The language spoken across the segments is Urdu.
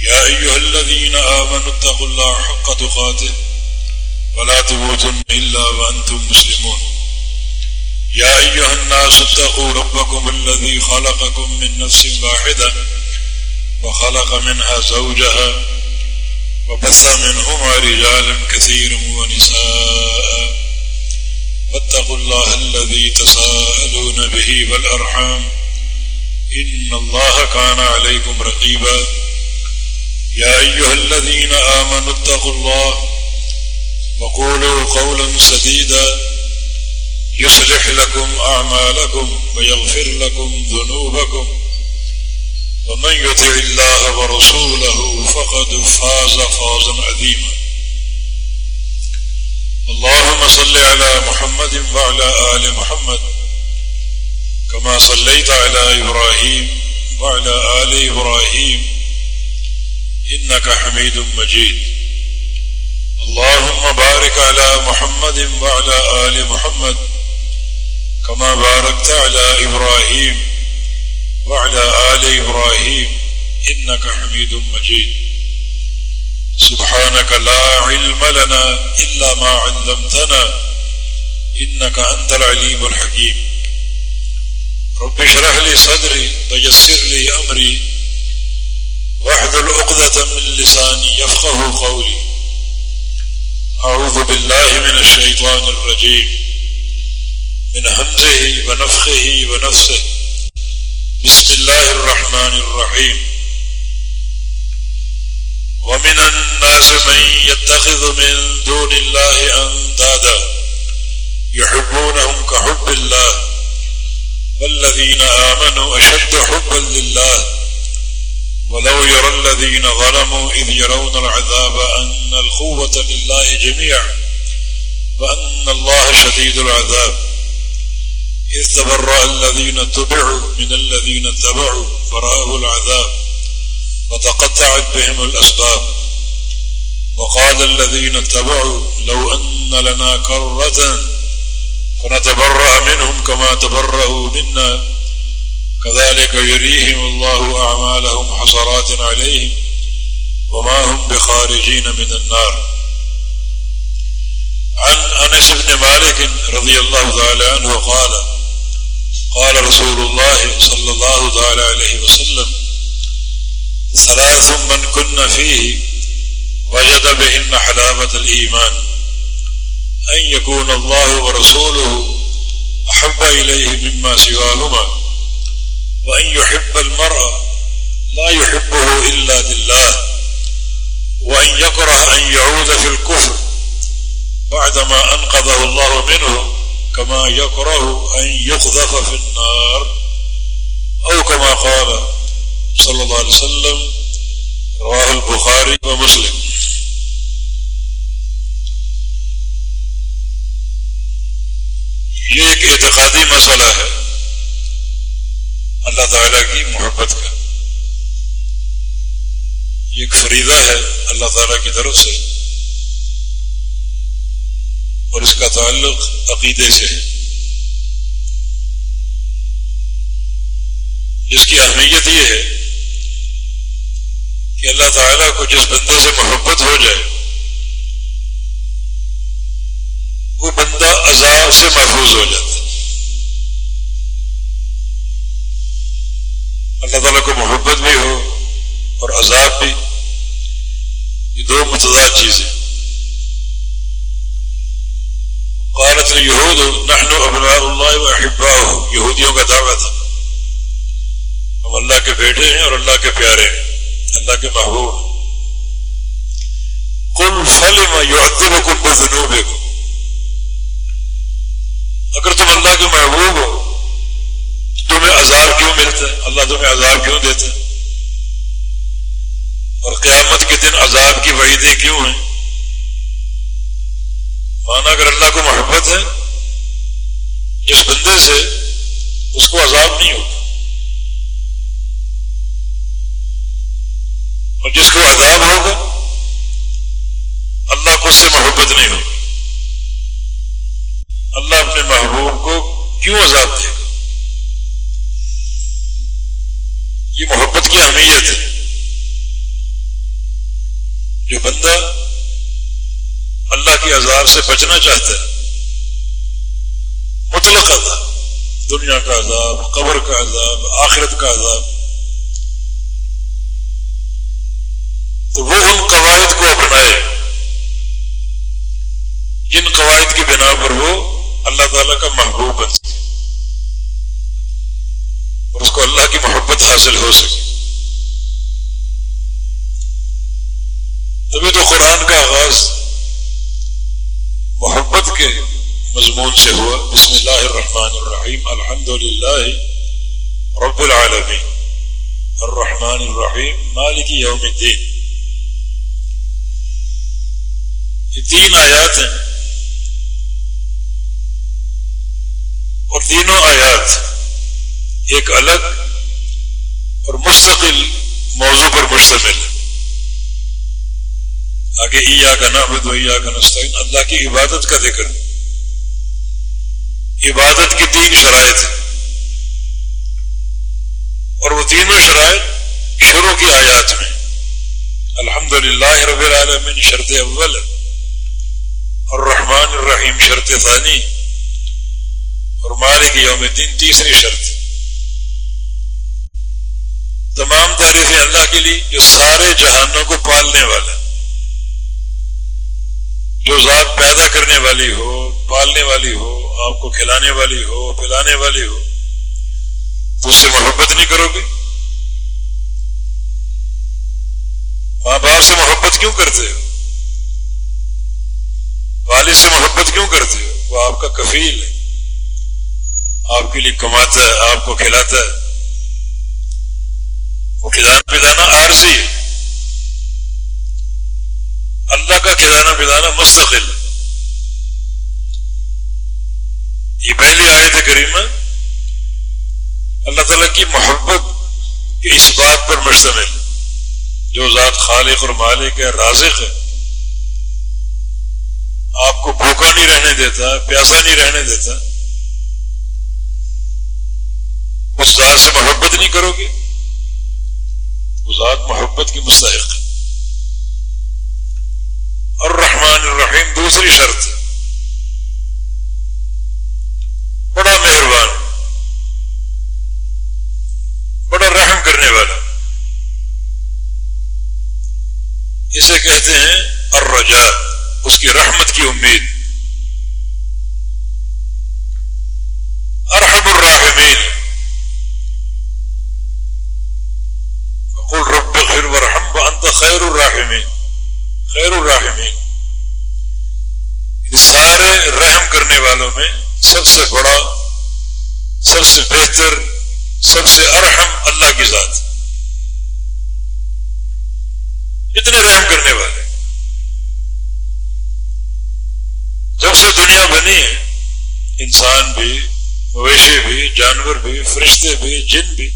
يا أيها الذين آمنوا اتقوا الله حق تقاته ولا تموتن إلا وأنتم مسلمون. يا أيها الناس اتقوا ربكم الذي خلقكم من نفس واحدة وخلق منها زوجها وبث منهما رجالا كثيرا ونساء. واتقوا الله الذي تساءلون به والأرحام. إن الله كان عليكم رقيبا. يا أيها الذين آمنوا اتقوا الله وقولوا قولا سديدا يصلح لكم أعمالكم ويغفر لكم ذنوبكم ومن يطع الله ورسوله فقد فاز فازا عظيما اللهم صل على محمد وعلى آل محمد كما صليت على إبراهيم وعلى آل إبراهيم إنك حميد مجيد. اللهم بارك على محمد وعلى آل محمد كما باركت على إبراهيم وعلى آل إبراهيم إنك حميد مجيد. سبحانك لا علم لنا إلا ما علمتنا إنك أنت العليم الحكيم. رب شرح لي صدري ويسر لي أمري واحد العقدة من لساني يفقه قولي. أعوذ بالله من الشيطان الرجيم. من همزه ونفخه ونفسه. بسم الله الرحمن الرحيم. ومن الناس من يتخذ من دون الله أندادا. يحبونهم كحب الله. والذين آمنوا أشد حبا لله الذين ظلموا إذ يرون العذاب أن القوة لله جميعا وأن الله شديد العذاب. إذ تبرأ الذين اتبعوا من الذين اتبعوا فرأوا العذاب وتقطعت بهم الأسباب. وقال الذين اتبعوا لو أن لنا كرة فنتبرأ منهم كما تبرأوا منا. كذلك يريهم الله أعمالهم حصرات عليهم وما هم بخارجين من النار. عن أنس بن مالك رضي الله تعالى عنه قال قال رسول الله صلى الله تعالى عليه وسلم، ثلاث من كن فيه وجد بهن حلاوة الإيمان، أن يكون الله ورسوله أحب إليه مما سواهما. وأن يحب المرأة لا يحبه إلا لله وأن يكره أن يعود في الكفر بعدما أنقذه الله منه كما يكره أن يقذف في النار أو كما قال صلى الله عليه وسلم رواه البخاري ومسلم یہ ایک اعتقادی مسئلہ ہے اللہ تعالیٰ کی محبت کا یہ ایک فریضہ ہے اللہ تعالیٰ کی طرف سے۔ اور اس کا تعلق عقیدے سے ہے۔ جس کی اہمیت یہ ہے کہ اللہ تعالیٰ کو جس بندے سے محبت ہو جائے، وہ بندہ عذاب سے محفوظ ہو جاتا ہے۔ اللہ تعالیٰ کو محبت بھی ہو اور عذاب بھی۔ یہ دو متضاد چیزیں۔ قالت یہود نحن ابناء اللہ و یہودیوں کا دعویٰ تھا۔ ہم اللہ کے بیٹے ہیں اور اللہ کے پیارے ہیں۔ اللہ کے محبوب کل فلم یعذبکم بذنوبکم۔ اگر تم اللہ کے محبوب ہو تمہیں ہے اللہ تمہیں عذاب کیوں دیتا ہے اور قیامت کے دن عذاب کی وعیدیں کیوں ہیں؟ مانا اگر اللہ کو محبت ہے، جس بندے سے اس کو عذاب نہیں ہوگا اور جس کو عذاب ہوگا، اللہ کو اس سے محبت نہیں ہوگی۔ اللہ اپنے محبوب کو کیوں عذاب دے گا؟ یہ محبت کی اہمیت ہے۔ جو بندہ اللہ کے عذاب سے بچنا چاہتا ہے، مطلق عذاب، دنیا کا عذاب، قبر کا عذاب، آخرت کا عذاب، تو وہ ان قواعد کو اپنائے۔ جن قواعد کی بنا پر وہ اللہ تعالیٰ کا محبوب بن سکے۔ اور اس کو اللہ کی محبت حاصل ہو سکے۔ تبھی تو قرآن کا آغاز محبت کے مضمون سے ہوا۔ بسم اللہ الرحمن الرحیم۔ الحمد للہ رب العالمین۔ الرحمن الرحیم۔ مالک یوم الدین۔ یہ تین آیات ہیں۔ اور تینوں آیات ایک الگ اور مستقل موضوع پر مشتمل ہے۔ آگے ایا کا نام دو ایا کا نستعین۔ اللہ کی عبادت کا ذکر۔ عبادت کی تین شرائط ہیں۔ اور وہ تینوں شرائط شروع کی آیات میں۔ الحمد للہ رب العالمین، شرط اول۔ اور رحمان الرحیم، شرط ثانی۔ اور مالک یوم دین تیسری شرط۔ تمام تعریفیں اللہ کے لیے جو سارے جہانوں کو پالنے والا، جو ذات پیدا کرنے والی ہو، پالنے والی ہو، آپ کو کھلانے والی ہو، پلانے والی ہو تو اس سے محبت نہیں کرو گے؟ ماں باپ سے محبت کیوں کرتے ہو؟ والد سے محبت کیوں کرتے ہو؟ وہ آپ کا کفیل ہے، آپ کے لیے کماتا ہے، آپ کو کھلاتا ہے۔ وہ کھلانا پلانا عارضی ہے۔ اللہ کا کھلانا پلانا مستقل۔ یہ پہلی آیت کریمہ اللہ تعالیٰ کی محبت کے اس بات پر مشتمل۔ جو ذات خالق اور مالک ہے، رازق ہے۔ آپ کو بھوکا نہیں رہنے دیتا، پیاسا نہیں رہنے دیتا۔ اس ذات سے محبت نہیں کرو گے۔ وہ ذات محبت کی مستحق۔ ہے اور رحمان الرحیم، دوسری شرط۔ بڑا مہربان، بڑا رحم کرنے والا۔ اسے کہتے ہیں الرجا اس کی رحمت کی امید۔ ارحم الراحمین۔ رب خیر ورحم انت خیر الراحمین خیر الرحمین سارے رحم کرنے والوں میں سب سے بڑا، سب سے بہتر، سب سے ارحم اللہ کی ذات. اتنے رحم کرنے والے. جب سے دنیا بنی ہے، انسان بھی، مویشی بھی، جانور بھی، فرشتے بھی، جن بھی،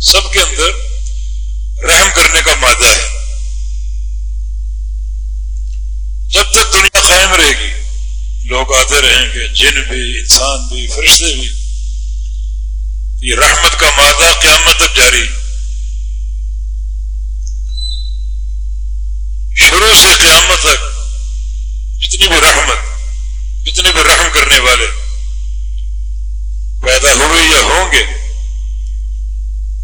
سب کے اندر رحم کرنے کا مادہ ہے۔ جب تک دنیا قائم رہے گی، لوگ آتے رہیں گے، جن بھی، انسان بھی، فرشتے بھی۔ یہ رحمت کا مادہ قیامت تک جاری۔ شروع سے قیامت تک جتنی بھی رحمت جتنے بھی رحم کرنے والے پیدا ہوئے یا ہوں گے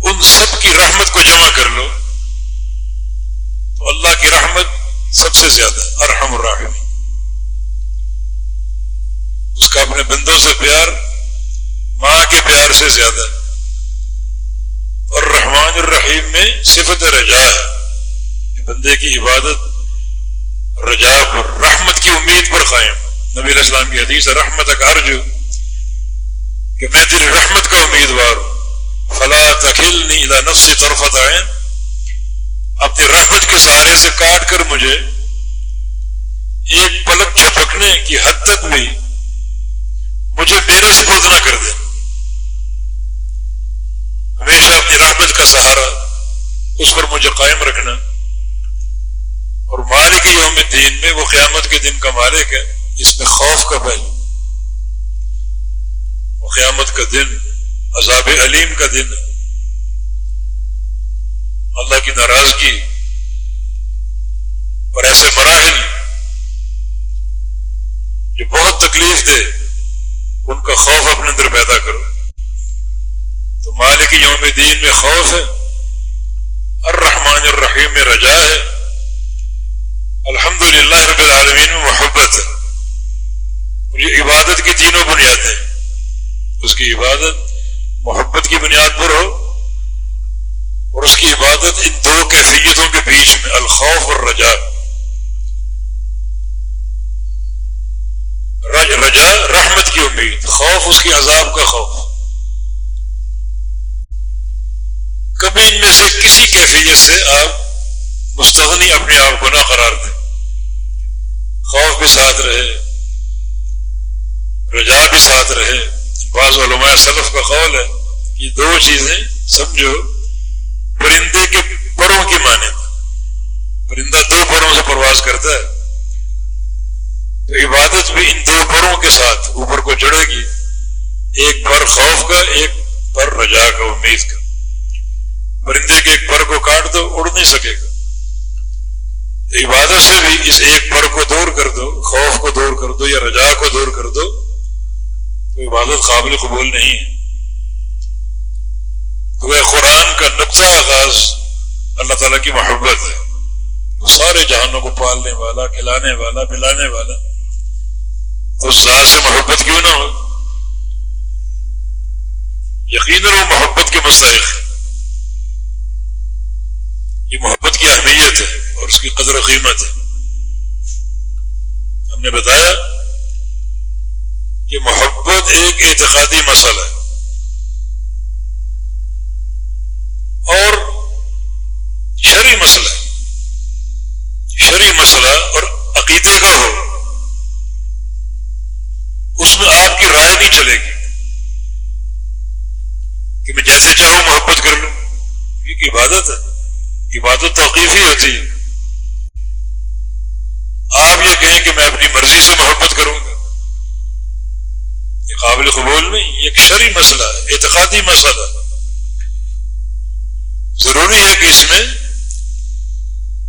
ان سب کی رحمت کو جمع کر لو، تو اللہ کی رحمت سب سے زیادہ ارحم الراحم اس کا اپنے بندوں سے پیار، ماں کے پیار سے زیادہ۔ اور رحمان الرحیم میں صفت رجا ہے بندے کی عبادت رجا پر رحمت کی امید پر قائم۔ نبی علیہ السلام کی حدیث رحمت ارجو، کہ میں تیری رحمت کا امیدوار ہوں۔ فلا تخل نفسی طرفت آئے اپنی رحمت کے سہارے سے کاٹ کر مجھے ایک پلک چھپکنے کی حد تک بھی مجھے میرے سپرد نہ کر دے۔ ہمیشہ اپنی رحمت کا سہارا اس پر مجھے قائم رکھنا۔ اور مالک یوم دین میں وہ قیامت کے دن کا مالک ہے اس میں خوف کا پہلو۔ وہ قیامت کا دن عذاب علیم کا دن اللہ کی ناراضگی اور ایسے مراحل جو بہت تکلیف دے، ان کا خوف اپنے اندر پیدا کرو۔ تو مالک یوم دین میں خوف ہے، الرحمن الرحیم میں رجا ہے۔ الحمد للہ رب العالمین میں محبت ہے۔ اور یہ عبادت کی تینوں بنیادیں اس کی عبادت محبت کی بنیاد پر ہو اور اس کی عبادت ان دو کیفیتوں کے بیچ میں، الخوف اور رجا رج رجا رحمت کی امید، خوف، اس کی عذاب کا خوف۔ کبھی ان میں سے کسی کیفیت سے آپ مستغنی اپنے آپ کو نہ قرار دیں خوف بھی ساتھ رہے رجا بھی ساتھ رہے۔ بعض علماء صلف کا قول ہے کہ دو چیزیں سمجھو پرندے کے پروں کی مانے پرندہ دو پروں سے پرواز کرتا ہے۔ تو عبادت بھی ان دو پروں کے ساتھ اوپر کو جڑے گی۔ ایک پر خوف کا، ایک پر رجا کا، امید کا۔ پرندے کے ایک پر کو کاٹ دو، اڑ نہیں سکے گا۔ عبادت سے بھی اس ایک پر کو دور کر دو، خوف کو دور کر دو یا رجا کو دور کر دو، تو عبادت قابل قبول نہیں ہے۔ قرآن کا نقطہ آغاز اللہ تعالیٰ کی محبت ہے۔ سارے جہانوں کو پالنے والا، کھلانے والا، پلانے والا۔ تو ذات سے محبت کیوں نہ ہو؟ یقیناً وہ محبت کے مستحق ہے۔ یہ محبت کی اہمیت ہے اور اس کی قدر و قیمت ہے۔ ہم نے بتایا کہ محبت ایک اعتقادی مسئلہ ہے۔ یہ عبادت ہے۔ عبادت توقیفی ہوتی ہے۔ آپ یہ کہیں کہ میں اپنی مرضی سے محبت کروں گا۔ یہ قابل قبول نہیں، یہ ایک شرعی مسئلہ ہے، اعتقادی مسئلہ ضروری ہے کہ اس میں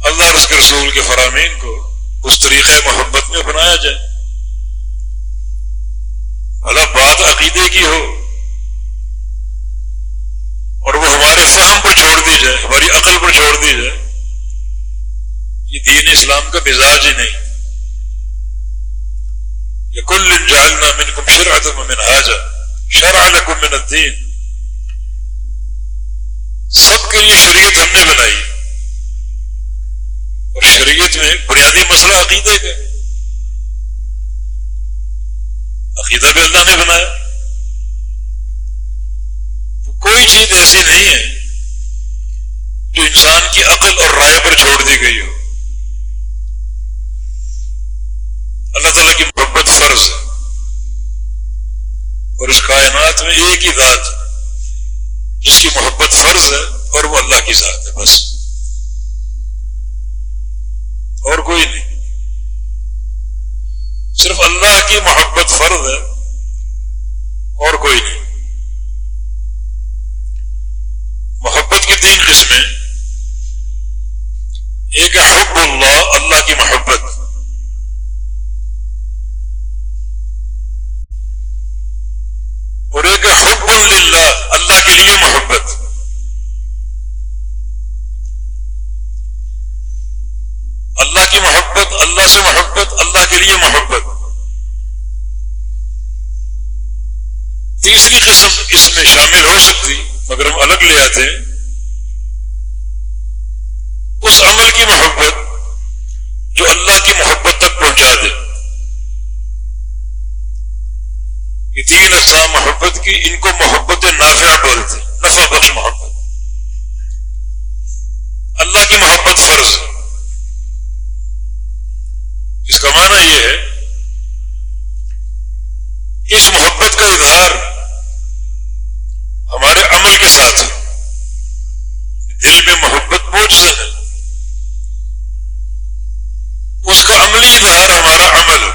اللہ رس کے رسول کے فرامین کو اس طریقے محبت میں اپنایا جائے۔ اللہ بات عقیدے کی ہو اور وہ ہمارے فہم پر چھوڑ دی جائے ہماری عقل پر چھوڑ دی جائے یہ دین اسلام کا مزاج ہی نہیں۔ یہ کل جالنا من کم شرعت من حاجہ شرع لکم من الدین۔ سب کے لیے شریعت ہم نے بنائی۔ اور شریعت میں بنیادی مسئلہ عقیدے کا عقیدہ بھی اللہ نے بنایا۔ تو کوئی چیز ایسی نہیں ہے جو انسان کی عقل اور رائے پر چھوڑ دی گئی ہو۔ اللہ تعالیٰ کی محبت فرض ہے۔ اور اس کائنات میں ایک ہی ذات ہے۔ جس کی محبت فرض ہے اور وہ اللہ کی ذات ہے بس۔ اور کوئی نہیں۔ صرف اللہ کی محبت فرض ہے اور کوئی نہیں۔ محبت کی تین قسمیں۔ ایک ہے حب اللہ اللہ کی محبت۔ اور ایک حب اللہ اللہ کے لیے محبت۔ اللہ کی محبت، اللہ سے محبت، اللہ کے لیے محبت۔ تیسری قسم اس میں شامل ہو سکتی، مگر ہم الگ لے آتے ہیں۔ محبت کی ان کو محبت نافع بولتے نفع بخش محبت اللہ کی محبت فرض۔ اس کا معنی یہ ہے، اس محبت کا اظہار ہمارے عمل کے ساتھ دل میں محبت موجود ہے اس کا عملی اظہار ہمارا عمل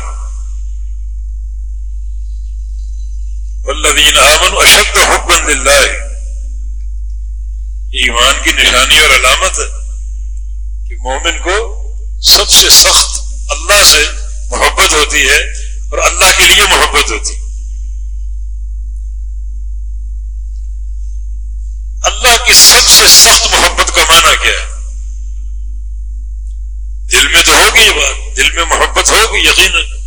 والذین آمن اشد حب اللہ ایمان کی نشانی اور علامت ہے کہ مومن کو سب سے سخت اللہ سے محبت ہوتی ہے اور اللہ کے لیے محبت ہوتی اللہ کی سب سے سخت محبت کا معنی کیا ہے؟ دل میں تو ہوگی یہ بات، دل میں محبت ہوگی، یقیناً۔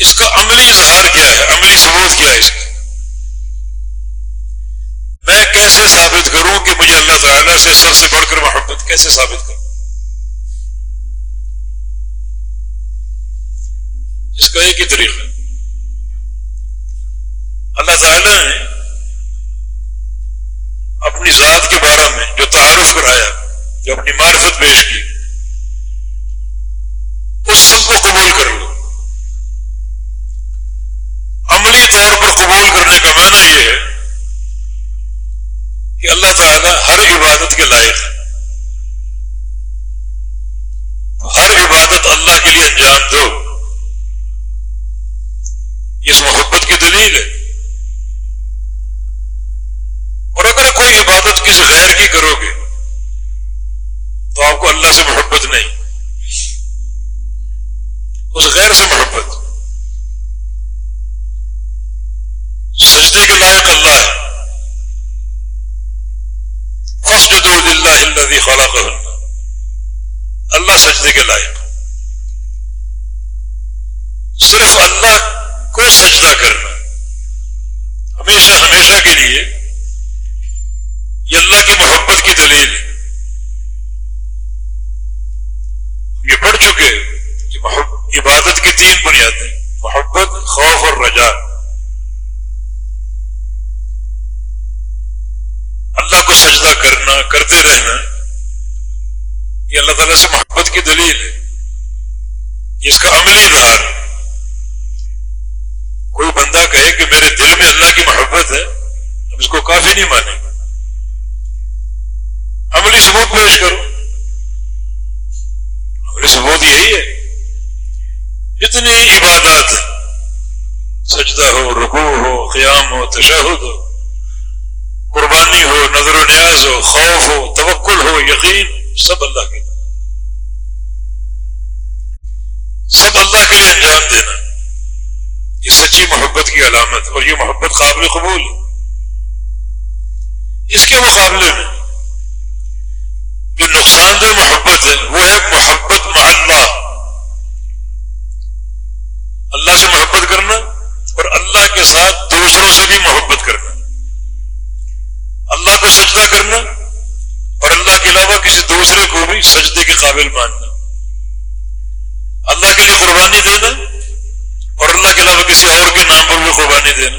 اس کا عملی اظہار کیا ہے؟ عملی ثبوت کیا ہے اس کا؟ میں کیسے ثابت کروں کہ مجھے اللہ تعالیٰ سے سب سے بڑھ کر محبت کیسے ثابت کروں؟ اس کا ایک ہی طریقہ۔ اللہ تعالیٰ نے اپنی ذات کے بارے میں جو تعارف کرایا، جو اپنی معرفت پیش کی، اس سب کو قبول کر لو۔ عملی طور پر قبول کرنے کا معنی یہ ہے کہ اللہ تعالیٰ ہر عبادت کے لائق ہے۔ ہر عبادت اللہ کے لیے انجام دو۔ اس محبت کی دلیل ہے۔ اور اگر کوئی عبادت کسی غیر کی کرو گے، تو آپ کو اللہ سے محبت نہیں۔ اس غیر سے محبت۔ سجدے کے لائق اللہ ہے اللہ خلا اللہ سجدے کے لائق۔ صرف اللہ کو سجدہ کرنا۔ ہمیشہ ہمیشہ کے لیے یہ اللہ کی محبت کی دلیل ہے۔ یہ پڑھ چکے کہ عبادت کی تین بنیادیں محبت، خوف اور رجا کرنا کرتے رہنا، یہ اللہ تعالیٰ سے محبت کی دلیل ہے۔ اس کا عملی اظہار۔ کوئی بندہ کہے کہ میرے دل میں اللہ کی محبت ہے، ہم اس کو کافی نہیں مانیں۔ عملی ثبوت پیش کرو۔ عملی ثبوت یہی ہے۔ جتنی عبادات، سجدہ ہو، رکوع ہو، قیام ہو، تشہد ہو قربانی ہو، نظر و نیاز ہو، خوف ہو، توکل ہو، یقین، سب اللہ کے سب اللہ کے لیے انجام دینا، یہ سچی محبت کی علامت، اور یہ محبت قابل قبول ہے۔ اس کے مقابلے میں جو نقصان دہ محبت ہے، وہ ہے محبت مع اللہ۔ اللہ سے محبت کرنا اور اللہ کے ساتھ دوسروں سے بھی محبت کرنا۔ اللہ کو سجدہ کرنا اور اللہ کے علاوہ کسی دوسرے کو بھی سجدے کے قابل ماننا۔ اللہ کے لیے قربانی دینا اور اللہ کے علاوہ کسی اور کے نام پر بھی قربانی دینا۔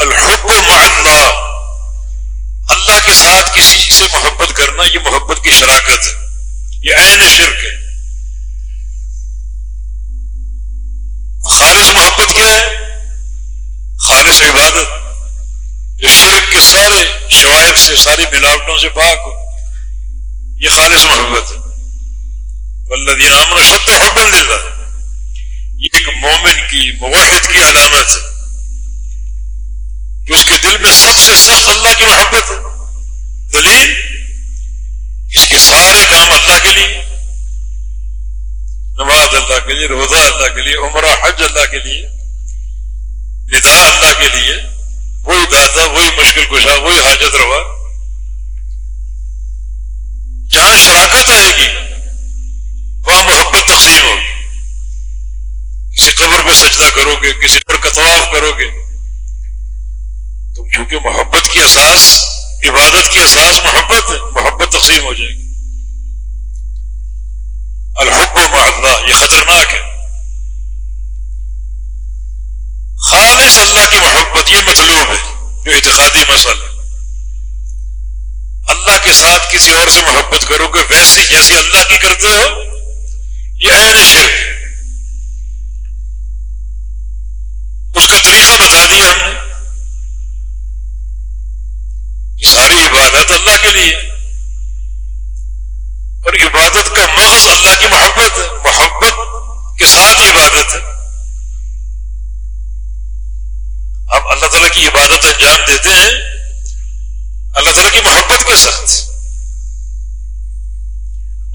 الحب مع اللہ اللہ کے ساتھ کسی سے محبت کرنا یہ محبت کی شراکت ہے۔ یہ عین شرک ہے۔ خالص محبت کیا ہے؟ خالص عبادت۔ شرک کے سارے شوائب سے، ساری ملاوٹوں سے پاک ہو۔ یہ خالص محبت ہے۔ والذین آمنوا شد حبا للہ یہ ایک مومن کی، موحد کی علامت ہے۔ کہ اس کے دل میں سب سے سخت اللہ کی محبت ہے۔ دلیل اس کے سارے کام اللہ کے لیے۔ نماز اللہ کے لیے، روزہ اللہ کے لیے، عمرہ، حج اللہ کے لیے، ندا اللہ کے لیے۔ وہی دادا وہی مشکل کشا وہی حاجت روا۔ جہاں شراکت آئے گی، وہاں محبت تقسیم ہوگی۔ کسی قبر پہ سجدہ کرو گے کسی پر کتواف کرو گے تو کیونکہ محبت کی اساس، عبادت کی اساس محبت ہے، محبت تقسیم ہو جائے گی۔ الحب مع اللہ، یہ خطرناک ہے۔ خالص اللہ کی محبت یہ مطلوب ہے جو اعتقادی مسئلہ اللہ کے ساتھ کسی اور سے محبت کرو گے ویسی جیسی اللہ کی کرتے ہو، یہ عین شرک اس کا طریقہ بتا دیا ہم نے ساری عبادت اللہ کے لیے۔ اور عبادت کا مغز اللہ کی محبت ہے محبت کے ساتھ عبادت ہے۔ ہم اللہ تعالیٰ کی عبادت انجام دیتے ہیں۔ اللہ تعالیٰ کی محبت کے ساتھ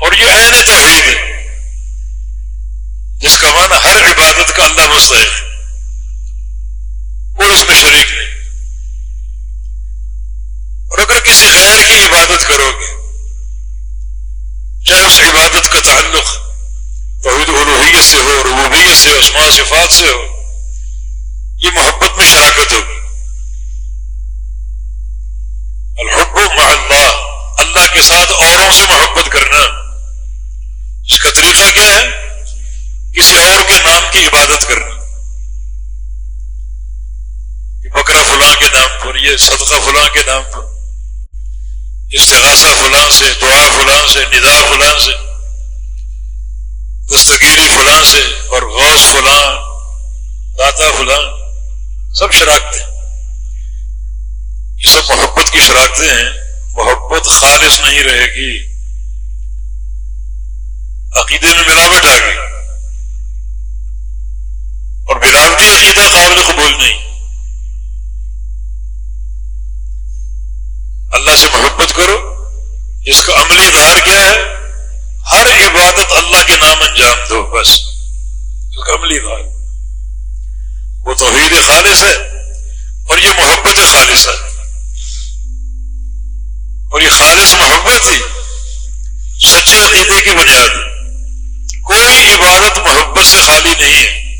اور یہ عین توحید ہے جس کا معنی ہر عبادت کا اللہ مستحق کوئی اس میں شریک نہیں۔ اور اگر کسی غیر کی عبادت کرو گے، چاہے اس عبادت کا تعلق توحید الوحیت سے ہو، ربوبیت سے ہو عثمان صفات سے ہو یہ محبت میں شراکت ہوگی الحب مع اللہ اللہ کے ساتھ اوروں سے محبت کرنا۔ اس کا طریقہ کیا ہے؟ کسی اور کے نام کی عبادت کرنا۔ بکرا فلاں کے نام پر، یہ صدقہ فلاں کے نام پر۔ استغاثہ فلاں سے، دعا فلاں سے، ندا فلاں سے۔ دستگیری فلاں سے اور غوث فلاں، داتا فلاں۔ سب شراکتیں۔ یہ سب محبت کی شراکتیں ہیں۔ محبت خالص نہیں رہے گی۔ عقیدے میں ملاوٹ آ گئی۔ اور ملاوٹی عقیدہ قابل قبول نہیں۔ اللہ سے محبت کرو۔ اس کا عملی اظہار کیا ہے؟ ہر عبادت اللہ کے نام انجام دو، بس۔ اس کا عملی اظہار۔ وہ توحید خالص ہے اور یہ محبت خالص ہے۔ اور یہ خالص محبت ہی سچے عقیدے کی بنیاد کوئی عبادت محبت سے خالی نہیں ہے۔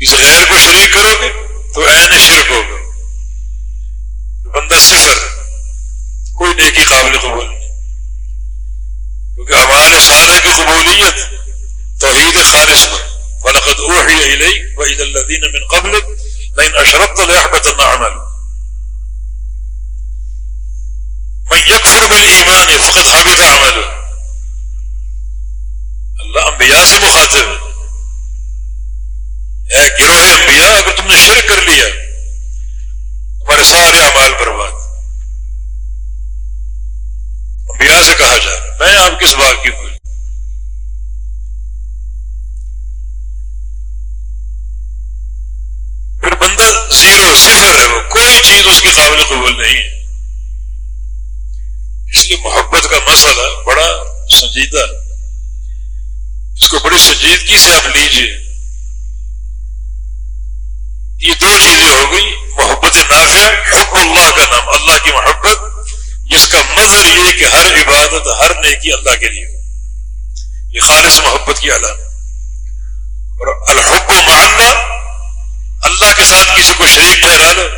اس غیر کو شریک کرو گے تو عین شرک ہوگا۔ بندہ صفر کوئی نیکی قابل قبول نہیں۔ کیونکہ ہمارے سارے کی قبولیت توحید خالص پر۔ فلقد اوحی الیک و الى الذین من قبلک لئن اشرکت لیحبطن عمل من یکفر بالایمان فقد حبط عمل اللہ انبیاء سے مخاطب. ہے اے گروہ انبیاء اگر تم نے شرک کر لیا ہمارے سارے اعمال برباد. انبیاء سے کہا جا میں آپ کس بات کی بھول پھر بندہ ہے وہ کوئی چیز اس کی قابل قبول نہیں ہے۔ اس لیے محبت کا مسئلہ بڑا سنجیدہ اس کو بڑی سنجیدگی سے آپ لیجیے۔ یہ دو چیزیں ہو گئی، محبت نافع حب اللہ کا نام۔ اللہ کی محبت، جس کا مظہر یہ کہ ہر عبادت ہر نیکی اللہ کے لیے یہ خالص محبت کی علامت۔ اور الحب و محلہ اللہ کے ساتھ کسی کو شریک ٹھہرا لو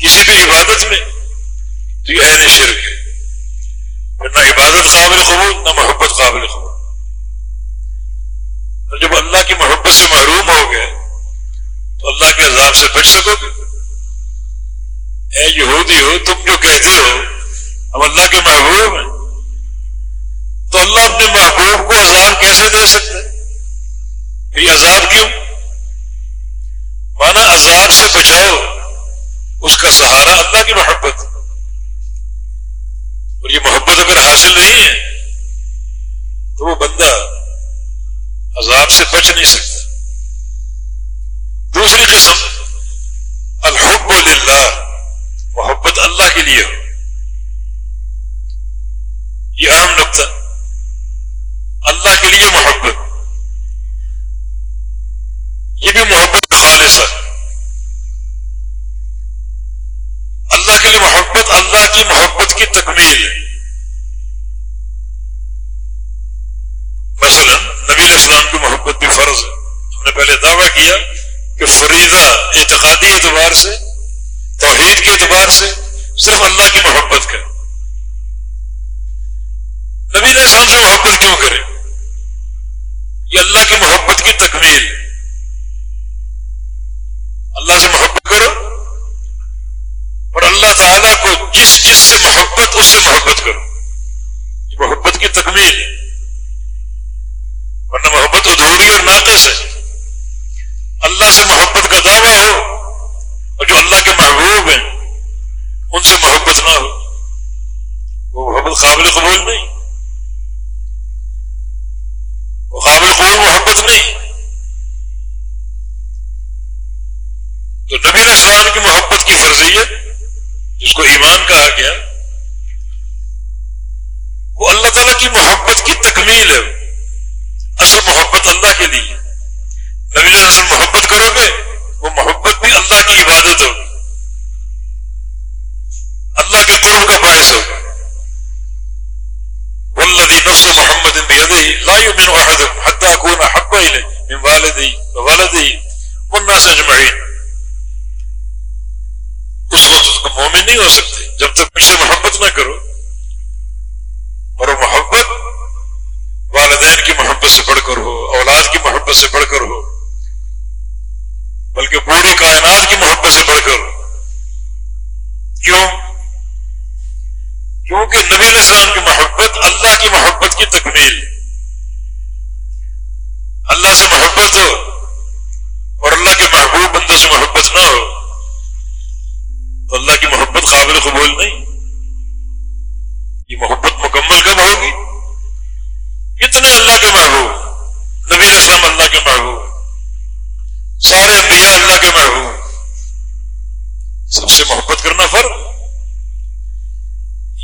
کسی بھی عبادت میں، تو یہ عین شرک ہے۔ نہ عبادت قابل قبول، نہ محبت قابل قبول۔ اور جب اللہ کی محبت سے محروم ہو گئے، تو اللہ کے عذاب سے بچ سکو گے۔ اے یہودی ہو، تم جو کہتے ہو، ہم اللہ کے محبوب ہیں، تو اللہ اپنے محبوب کو عذاب کیسے دے سکتے یہ عذاب کیوں؟ مانا عذاب سے بچاؤ، اس کا سہارا اللہ کی محبت۔ اور یہ محبت اگر حاصل نہیں ہے، تو وہ بندہ عذاب سے بچ نہیں سکتا۔ دوسری قسم، الحب للہ، محبت اللہ کے لیے۔ ہو یہ اہم نقطہ۔ اللہ کے لیے محبت۔ محبت، اللہ کی محبت کی تکمیل۔ مثلا نبی علیہ السلام کی محبت بھی فرض ہے۔ ہم نے پہلے دعویٰ کیا کہ فریضہ اعتقادی اعتبار سے، توحید کے اعتبار سے صرف اللہ کی محبت کا نبی علیہ السلام سے محبت کیوں کرے؟ یہ اللہ کی محبت کی تکمیل۔ نہیں وہ قابل قبول محبت نہیں تو نبی السلام کی محبت کی فرضیت جس کو ایمان کہا گیا وہ اللہ تعالیٰ کی محبت کی تکمیل ہے اصل محبت اللہ کے لیے نبی اللہ سے محبت کرو گے وہ محبت بھی اللہ کی عبادت ہوگی اللہ کے قرب کا باعث ہوگا والذی نفس محمد لا يؤمن احد حتى اكون احب اليه من والدي وولدي والناس اجمعين اس وقت تم مومن نہیں ہو سکتے جب تک مجھ سے محبت نہ کرو اور وہ محبت والدین کی محبت سے بڑھ کر ہو اولاد کی محبت سے بڑھ کر ہو بلکہ پوری کائنات کی محبت سے بڑھ کر ہو کیوں کیونکہ نبی السلام کی محبت اللہ کی محبت کی تکمیل اللہ سے محبت ہو اور اللہ کے محبوب بندوں سے محبت نہ ہو تو اللہ کی محبت قابل قبول نہیں یہ محبت مکمل کب ہوگی کتنے اللہ کے محبوب نبی اسلام اللہ کے محبوب سارے انبیاء اللہ کے محبوب سب سے محبت کرنا فرق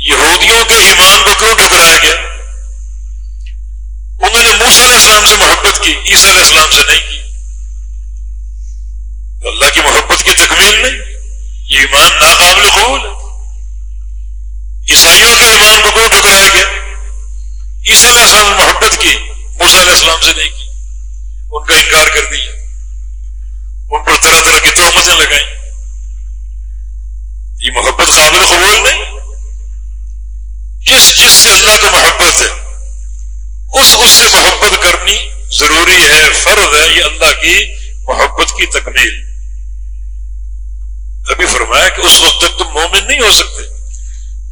یہودیوں کے ایمان کو کیوں ٹھکرایا گیا انہوں نے موسا علیہ السلام سے محبت کی عیسیٰ علیہ السلام سے نہیں کی اللہ کی محبت کی تکمیل نہیں یہ ایمان ناقابل قبول ہے۔ عیسائیوں کے ایمان کو کیوں ٹھکرایا گیا؟ عیسیٰ علیہ السلام نے محبت کی، موسیٰ علیہ السلام سے نہیں کی۔ ان کا انکار کر دیا۔ ان پر طرح طرح کی تہمتیں لگائیں۔ یہ محبت قابل قبول نہیں۔ جس جس سے اللہ کو محبت ہے، اس اس سے محبت کرنی ضروری ہے، فرض ہے، یہ اللہ کی محبت کی تکمیل۔ ابھی فرمایا کہ اس وقت تک تم مومن نہیں ہو سکتے۔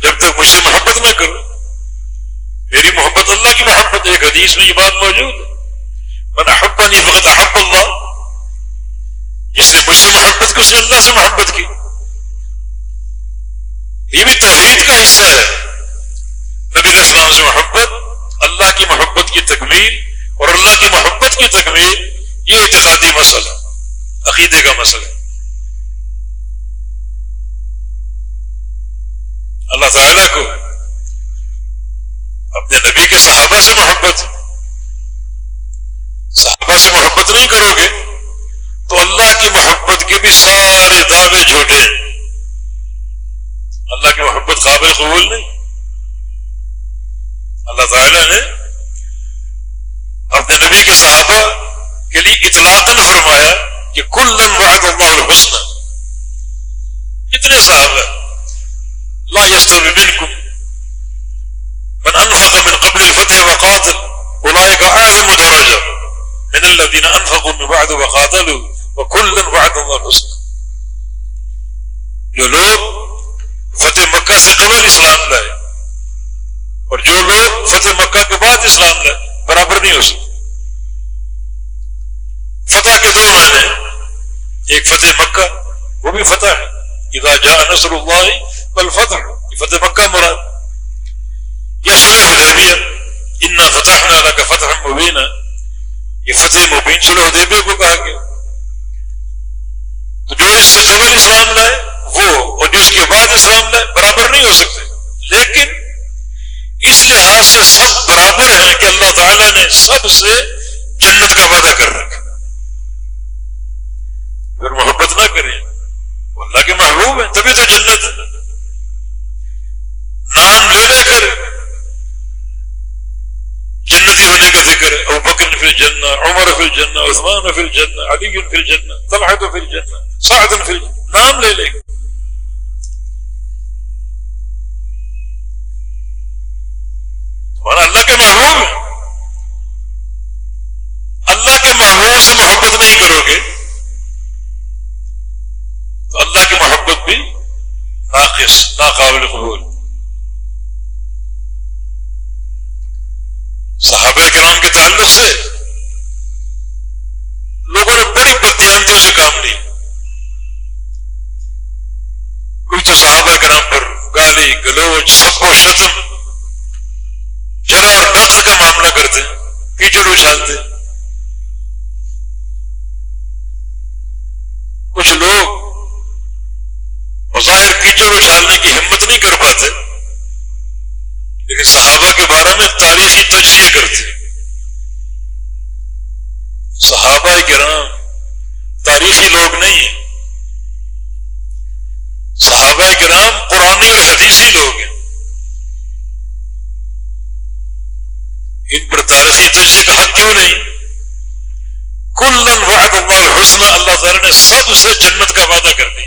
جب تک مجھ سے محبت نہ کرو۔ میری محبت اللہ کی محبت ایک حدیث میں یہ بات موجود ہے۔ من احبنی فقط احب اللہ۔ جس نے مجھ سے محبت کی، اس نے اللہ سے محبت کی۔ یہ بھی توحید کا حصہ ہے۔ نبی علیہ السلام سے محبت، اللہ کی محبت کی تکمیل اور اللہ کی محبت کی تکمیل، یہ اعتقادی مسئلہ، عقیدے کا مسئلہ۔ اللہ تعالیٰ کو اپنے نبی کے صحابہ سے محبت، صحابہ سے محبت نہیں کرو گے تو اللہ کی محبت کے بھی سارے دعوے جھوٹے اللہ کی محبت قابل قبول نہیں۔ اللہ تعالیٰ نے اپنے نبی کے صحابہ کے لیے اطلاعتن فرمایا کہ کل وعد اللہ الحسن کتنے صحابہ؟ لا يستوي منكم. من أنفق من قبل الفتح وقاتل أولئك أعظم درجة من الذين أنفقوا من بعد وقاتلوا، وكل بعد الله الحسن جو لوگ فتح مکہ سے قبل اسلام لائے، اور جو لوگ فتح مکہ کے بعد اسلام لائے، برابر نہیں ہو سکتے. فتح کے دو معنی ایک فتح مکہ، وہ بھی فتح ہے. اذا جاء نصر اللہ فتح فتح مکہ مراد یا سلح حدیبیہ انا فتحنا لك فتحا مبینا یہ فتح مبین سلح حدیبیہ کو کہا گیا تو جو اس سے قبل اسلام لائے وہ اور جو اس کے بعد اسلام لائے برابر نہیں ہو سکتے لیکن اس لحاظ سے سب برابر ہیں کہ اللہ تعالیٰ نے سب سے جنت کا وعدہ کر رکھا اگر محبت نہ کریں اللہ کے محبوب ہیں، تبھی تو جنت نام لے لے کر جنتی ہونے کا ذکر ہے بکر فی الجنہ عمر فی الجنہ عثمان فی الجنہ علی فی الجنہ طلحہ فی الجنہ سعد فی الجنہ نام لے لے تمہارا اللہ کے محبوب ہے اللہ کے محبوب سے محبت نہیں کرو گے، تو اللہ کی محبت بھی ناقص، ناقابل قبول. صحابہ کرام کے تعلق سے گلو سب کو شتم جرا اور نقد کا معاملہ کرتے۔ کیچڑ اچھالتے کچھ لوگ بظاہر کیچڑ اچھالنے کی ہمت نہیں کر پاتے، لیکن صحابہ کے بارے میں تاریخی تجزیے کرتے۔ صحابہ کرام، تاریخی لوگ نہیں ہیں۔ صحابہ کرام قرآن اور حدیثی لوگ ہیں۔ ان پر تاریخی تجزیے کا کیوں نہیں؟ کل وعد اللہ حسن اللہ تعالی نے سب سے جنت کا وعدہ کر دی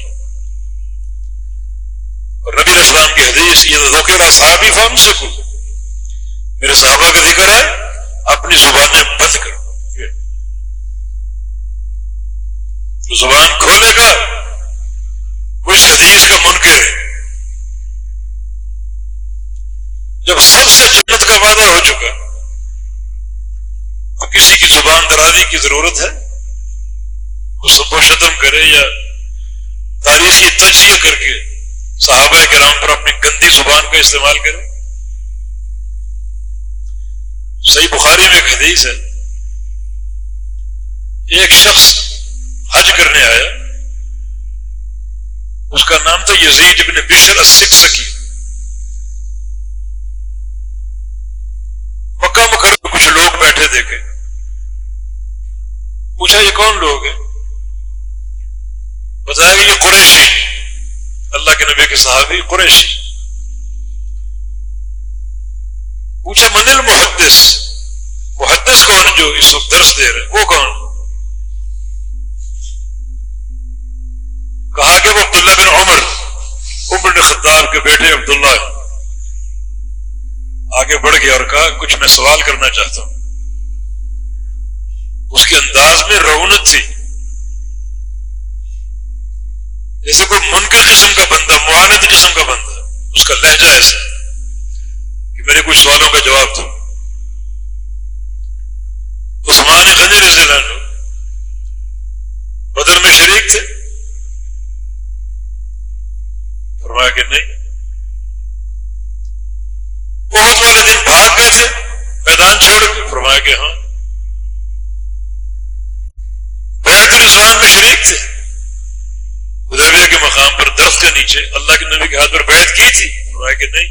اور نبی اسلام کی حدیث، یہ روکے صحابی فام سے میرے صحابہ کا ذکر ہے، اپنی زبانیں بند کرو زبان کھولے گا وہ اس حدیث کا منکر ہے۔ جب سب سے جنت کا وعدہ ہو چکا تو کسی کی زبان درازی کی ضرورت ہے؟ وہ سب و شتم کرے یا تاریخی تجزیہ کر کے صحابہ کے نام پر اپنی گندی زبان کا استعمال کرے؟ صحیح بخاری میں ایک حدیث ہے۔ ایک شخص حج کرنے آیا۔ اس کا نام تھا یزید ابن بشر السک سکی مکہ مکر میں کچھ لوگ بیٹھے دیکھے پوچھا، یہ کون لوگ ہیں؟ بتایا کہ یہ قریشی اللہ کے نبی کے صحابی قریشی۔ پوچھا، من المحدث؟ محدث کون جو اس وقت درس دے رہے وہ کون؟ بن عمر عمر خطاب کے بیٹے عبداللہ آگے بڑھ گیا اور کہا، کچھ میں سوال کرنا چاہتا ہوں۔ اس کے انداز میں رونت تھی۔ جیسے کوئی منکر قسم کا بندہ، معاند قسم کا بندہ، اس کا لہجہ ایسا کہ میرے کچھ سوالوں کا جواب دو۔ عثمان غنی رضی اللہ عنہ بدر میں شریک تھے۔ فرمایا کہ نہیں۔ بہت والے دن بھاگ گئے تھے میدان چھوڑ کے فرمایا کہ ہاں۔ بیت الاسلام میں شریک تھے۔ ادھر کے مقام پر درخت کے نیچے اللہ کے نبی کے ہاتھ پر بیعت کی تھی۔ فرمایا کہ نہیں۔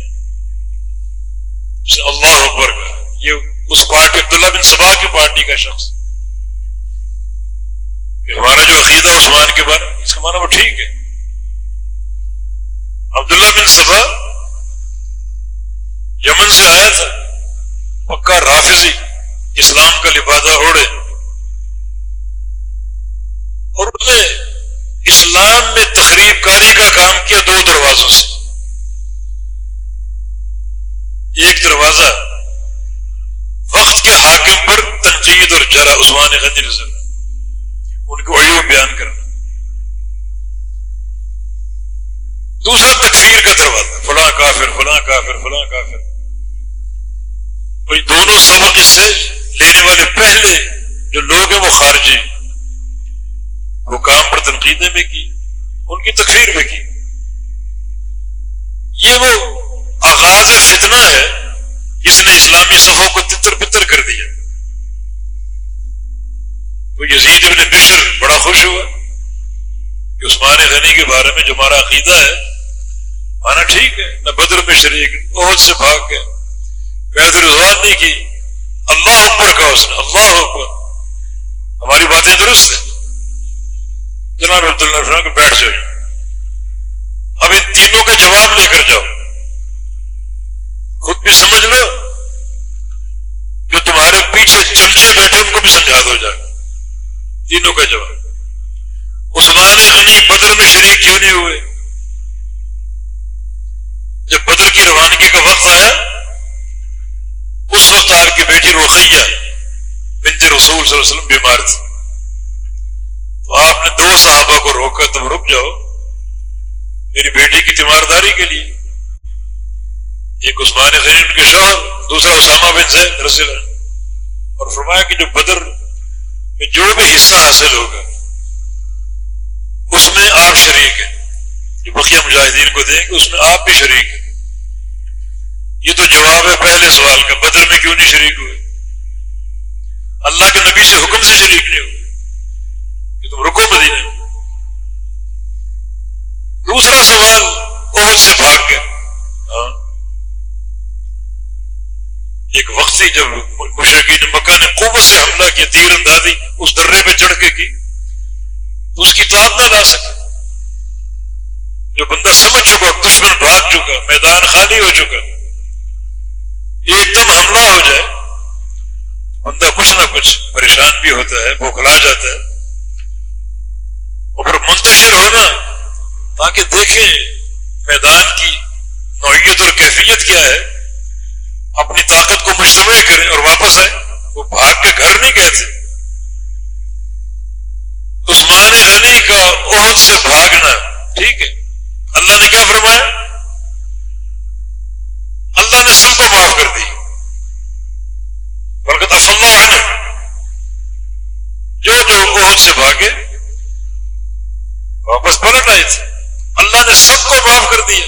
اسے اللہ اکبر کا، یہ اس پارٹی، عبداللہ بن سبا کی پارٹی کا شخص۔ کہ ہمارا جو عقیدہ عثمان کے بارے اس کا مانا وہ ٹھیک ہے۔ عبداللہ بن سبا یمن سے آیا تھا پکا رافضی، اسلام کا لبادہ اوڑے اور اس نے اسلام میں تقریب کاری کا کام کیا دو دروازوں سے۔ ایک دروازہ وقت کے حاکم پر تنقید اور جرا عثمان غنی نظر ان کو عیوب بیان کرنا۔ دوسرا تکفیر کا دروازہ فلاں کافر فلاں کافر فلاں کافر۔ بھائی دونوں سبق اس سے لینے والے پہلے جو لوگ ہیں وہ خارجی، وہ کام پر تنقیدیں بھی کی، ان کی تکفیر بھی کی۔ یہ وہ آغاز فتنہ ہے جس نے اسلامی صفوں کو تتر پتر کر دیا۔ وہ یزید ابن بشر بڑا خوش ہوا کہ عثمان غنی کے بارے میں جو ہمارا عقیدہ ہے مانا ٹھیک ہے، نہ بدر میں شریک بہت سے بھاگ گئے بیت رضوان نہیں کی، اللہ اکبر کا اس نے اللہ اکبر۔ ہماری باتیں درست ہیں۔ جناب عبداللہ کو بیٹھ جائے اب ان تینوں کا جواب لے کر جاؤ۔ خود بھی سمجھ لو، جو تمہارے پیچھے چمچے بیٹھے ان کو بھی سمجھا دو جائے تینوں کا جواب۔ عثمان غنی بدر میں شریک کیوں نہیں ہوئے؟ جب بدر کی روانگی کا وقت آیا، اس وقت آپ کی بیٹی رخیہ بنت رسول صلی اللہ علیہ وسلم بیمار تھی۔ تو آپ نے دو صحابہ کو روکا، تم رک جاؤ۔ میری بیٹی کی تیمارداری کے لیے۔ ایک عثمان غریب کے شوہر، دوسرا اسامہ بن زید رسول اور فرمایا کہ جو بدر میں جو بھی حصہ حاصل ہوگا، اس میں آپ شریک ہیں۔ جو بقیہ مجاہدین کو دیں گے، اس میں آپ بھی شریک ہیں۔ یہ تو جواب ہے پہلے سوال کا، بدر میں کیوں نہیں شریک ہوئے؟ اللہ کے نبی سے حکم سے شریک نہیں ہوئے۔ تم رکو مدینہ۔ دوسرا سوال، عہد سے بھاگ گیا ہاں۔ ایک وقت تھی جب مشرقین مکہ نے قوت سے حملہ کیا، تیر اندازی اس درے پہ چڑھ کے کی۔ تو اس کی داد نہ لا سکے۔ جو بندہ سمجھ چکا، دشمن بھاگ چکا، میدان خالی ہو چکا۔ ایک دم حملہ ہو جائے۔ بندہ کچھ نہ کچھ پریشان بھی ہوتا ہے بوکھلا جاتا ہے۔ اور پھر منتشر ہونا، تاکہ دیکھیں میدان کی نوعیت اور کیفیت کیا ہے۔ اپنی طاقت کو مجتمع کریں اور واپس آئے وہ بھاگ کے گھر نہیں گئے تھے۔ عثمان غنی کا عہد سے بھاگنا، ٹھیک ہے۔ اللہ نے کیا فرمایا؟ اللہ نے سب کو معاف کر دی۔ بلکہ اللہ نے جو جو عہد سے بھاگے، واپس پلٹ آئے تھے۔ اللہ نے سب کو معاف کر دیا۔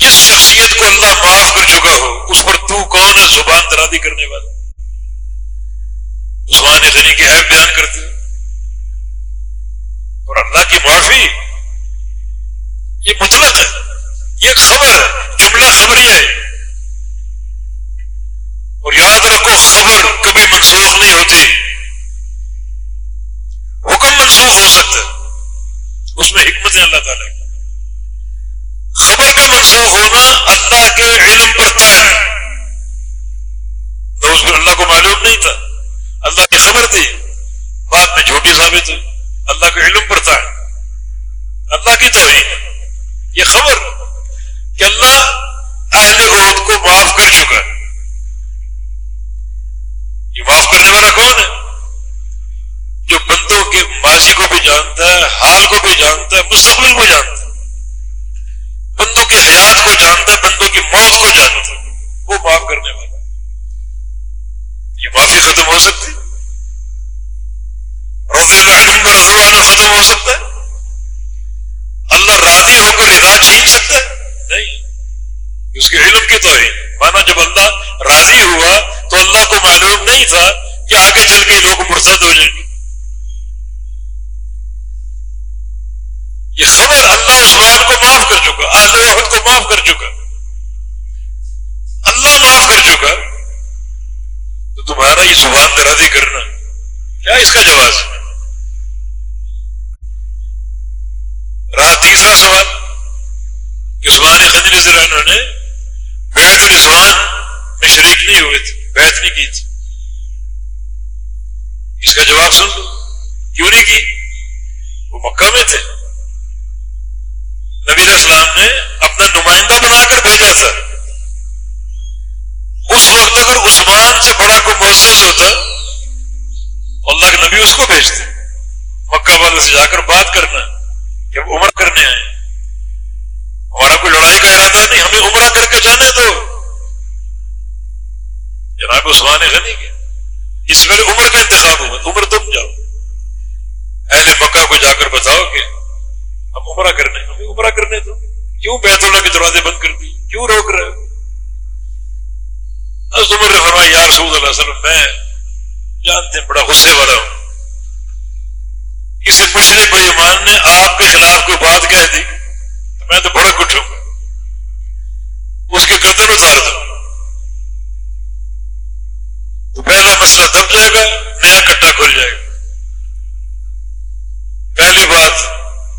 جس شخصیت کو اللہ معاف کر چکا ہو، اس پر تو کون ہے زبان درادی کرنے والا؟ عثمان غنی کی ہے بیان کرتے اور اللہ کی معافی یہ مطلق ہے، یہ خبر ہے، جملہ خبری ہے۔ اور یاد رکھو، خبر کبھی منسوخ نہیں ہوتی۔ حکم منسوخ ہو سکتا ہے، اس میں حکمت ہے اللہ تعالیٰ کی۔ خبر کا منسوخ ہونا اللہ کے علم پر طے تو اس پر اللہ کو معلوم نہیں تھا۔ اللہ کی خبر تھی، بعد میں چھوٹی ثابت ہوئی۔ اللہ کے علم پر تھا۔ اللہ کی تو یہ خبر کہ اللہ اہل عہد کو معاف کر چکا ہے یہ معاف کرنے والا کون ہے جو بندوں کے ماضی کو بھی جانتا ہے حال کو بھی جانتا ہے مستقبل کو جانتا ہے بندوں کی حیات کو جانتا ہے بندوں کی موت کو جانتا ہے وہ معاف کرنے والا یہ معافی ختم ہو سکتی رضی اللہ عنہ رضوانہ ختم ہو سکتا ہے اللہ راضی ہو کر راہ چھین سکتا ہے نہیں اس کے علم کی تو مانا جب اللہ راضی ہوا تو اللہ کو معلوم نہیں تھا کہ آگے چل کے لوگ مرتد ہو جائیں گے یہ خبر اللہ عثمان کو معاف کر چکا اہل وحد کو معاف کر چکا اللہ معاف کر چکا تو تمہارا یہ زبان درازی کرنا کیا اس کا جواز رہا تیسرا سوال عثمان خنی رضی اللہ عنہ نے بیت رضوان میں شریک نہیں ہوئے تھے بیعت نہیں کی تھی اس کا جواب سن لو کیوں نہیں کی وہ مکہ میں تھے نبی السلام نے اپنا نمائندہ بنا کر بھیجا تھا اس وقت اگر عثمان سے بڑا کوئی محسوس ہوتا اللہ کے نبی اس کو بھیجتے مکہ والے سے جا کر بات کرنا کہ وہ عمر کرنے آئے ہمارا کوئی لڑائی کا ارادہ نہیں ہمیں عمرہ کر کے جانے دو جناب عثمان غنی کے اس ویلے عمر کا انتخاب ہوا عمر تم جاؤ اہل مکہ کو جا کر بتاؤ کہ ہم عمرہ کرنے ہمیں عمرہ کرنے دو کیوں بیت اللہ کے دروازے بند کر دی کیوں روک رہے ہو عمر نے فرمایا یا رسول اللہ علیہ وسلم میں جانتے ہیں بڑا غصے والا ہوں کسی مشرق ایمان نے آپ کے خلاف کوئی بات کہہ دی تو میں تو بڑک اٹھوں گا اس کے گردن اتار دوں تو پہلا مسئلہ دب جائے گا نیا کٹا کھل جائے گا۔ پہلی بات،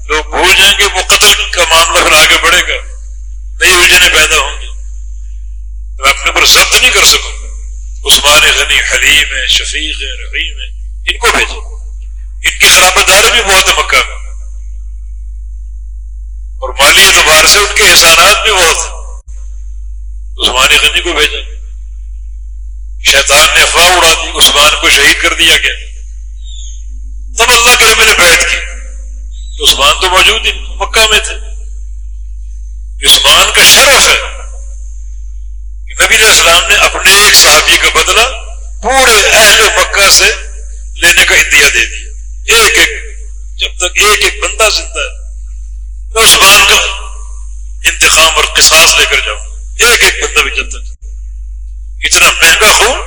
لوگ بھول جائیں گے، وہ قتل کا معاملہ پھر آگے بڑھے گا۔ نئی الجھنیں پیدا ہوں گی۔ تو میں اپنے پر ضبط نہیں کر سکوں۔ گا عثمان غنی حلیم ہے، شفیق ہے، رحیم ہے، ان کو بھیجو۔ ان کی خرابت داری بھی بہت ہے مکہ میں اور مالی اعتبار سے ان کے احسانات بھی بہت ہیں۔ عثمان غنی کو بھیجا۔ شیطان نے افواہ اڑا دی، عثمان کو شہید کر دیا گیا۔ تب اللہ کے نبی نے بیٹھ کی۔ عثمان تو موجود ہی مکہ میں تھے۔ عثمان کا شرف ہے کہ نبی علیہ السلام نے اپنے ایک صحابی کا بدلہ پورے اہل مکہ سے لینے کا انتیا دے دیا۔ ایک ایک، جب تک ایک ایک بندہ زندہ ہے۔ میں عثمان کا انتخاب اور قصاص لے کر جاؤں۔ ایک ایک بندہ بھی جنت اتنا مہنگا خون؟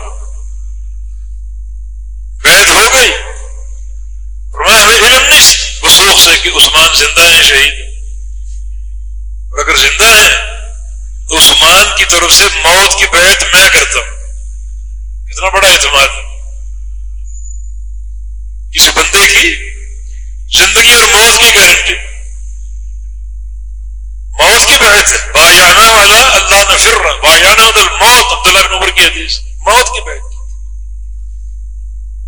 بیت ہو گئی۔ ہمیں علم نہیں۔ وسوخ سے کہ عثمان زندہ ہیں شہید۔ اور اگر زندہ ہیں تو عثمان کی طرف سے موت کی بیعت میں کرتا ہوں۔ اتنا بڑا اعتماد کسی بندے کی زندگی اور موت کی گارنٹی۔ موت کی بیعت ہے. بایانہ والا اللہ نہ پھر رہا بایانہ موت عبداللہ بن عمر کی حدیث. موت کی بیعت.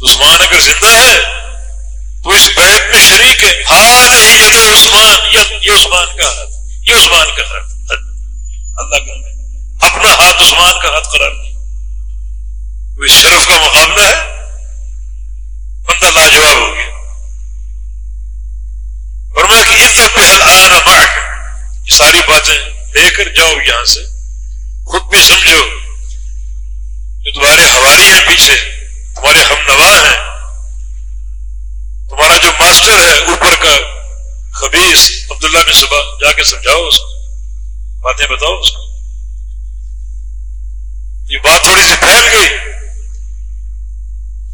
عثمان اگر زندہ ہے، تو اس بیت میں شریک ہے. ہاتھ ہی یہ تو عثمان، یہ عثمان کا ہاتھ. یہ عثمان کا ہاتھ. اللہ کا اپنا ہاتھ عثمان کا ہاتھ قرار نہیں وہ شرف کا مقابلہ ہے، بندہ لاجواب ہو گیا. اور میں کہ ان پہ آنا ماٹ یہ ساری باتیں لے کر جاؤ یہاں سے۔ خود بھی سمجھو، جو تمہارے حوالی ہیں پیچھے، تمہارے ہم نوا ہیں۔ تمہارا جو ماسٹر ہے اوپر کا خبیص عبداللہ نے صبح جا کے سمجھاؤ اس کو، باتیں بتاؤ اس کو۔ یہ بات تھوڑی سی پھیل گئی۔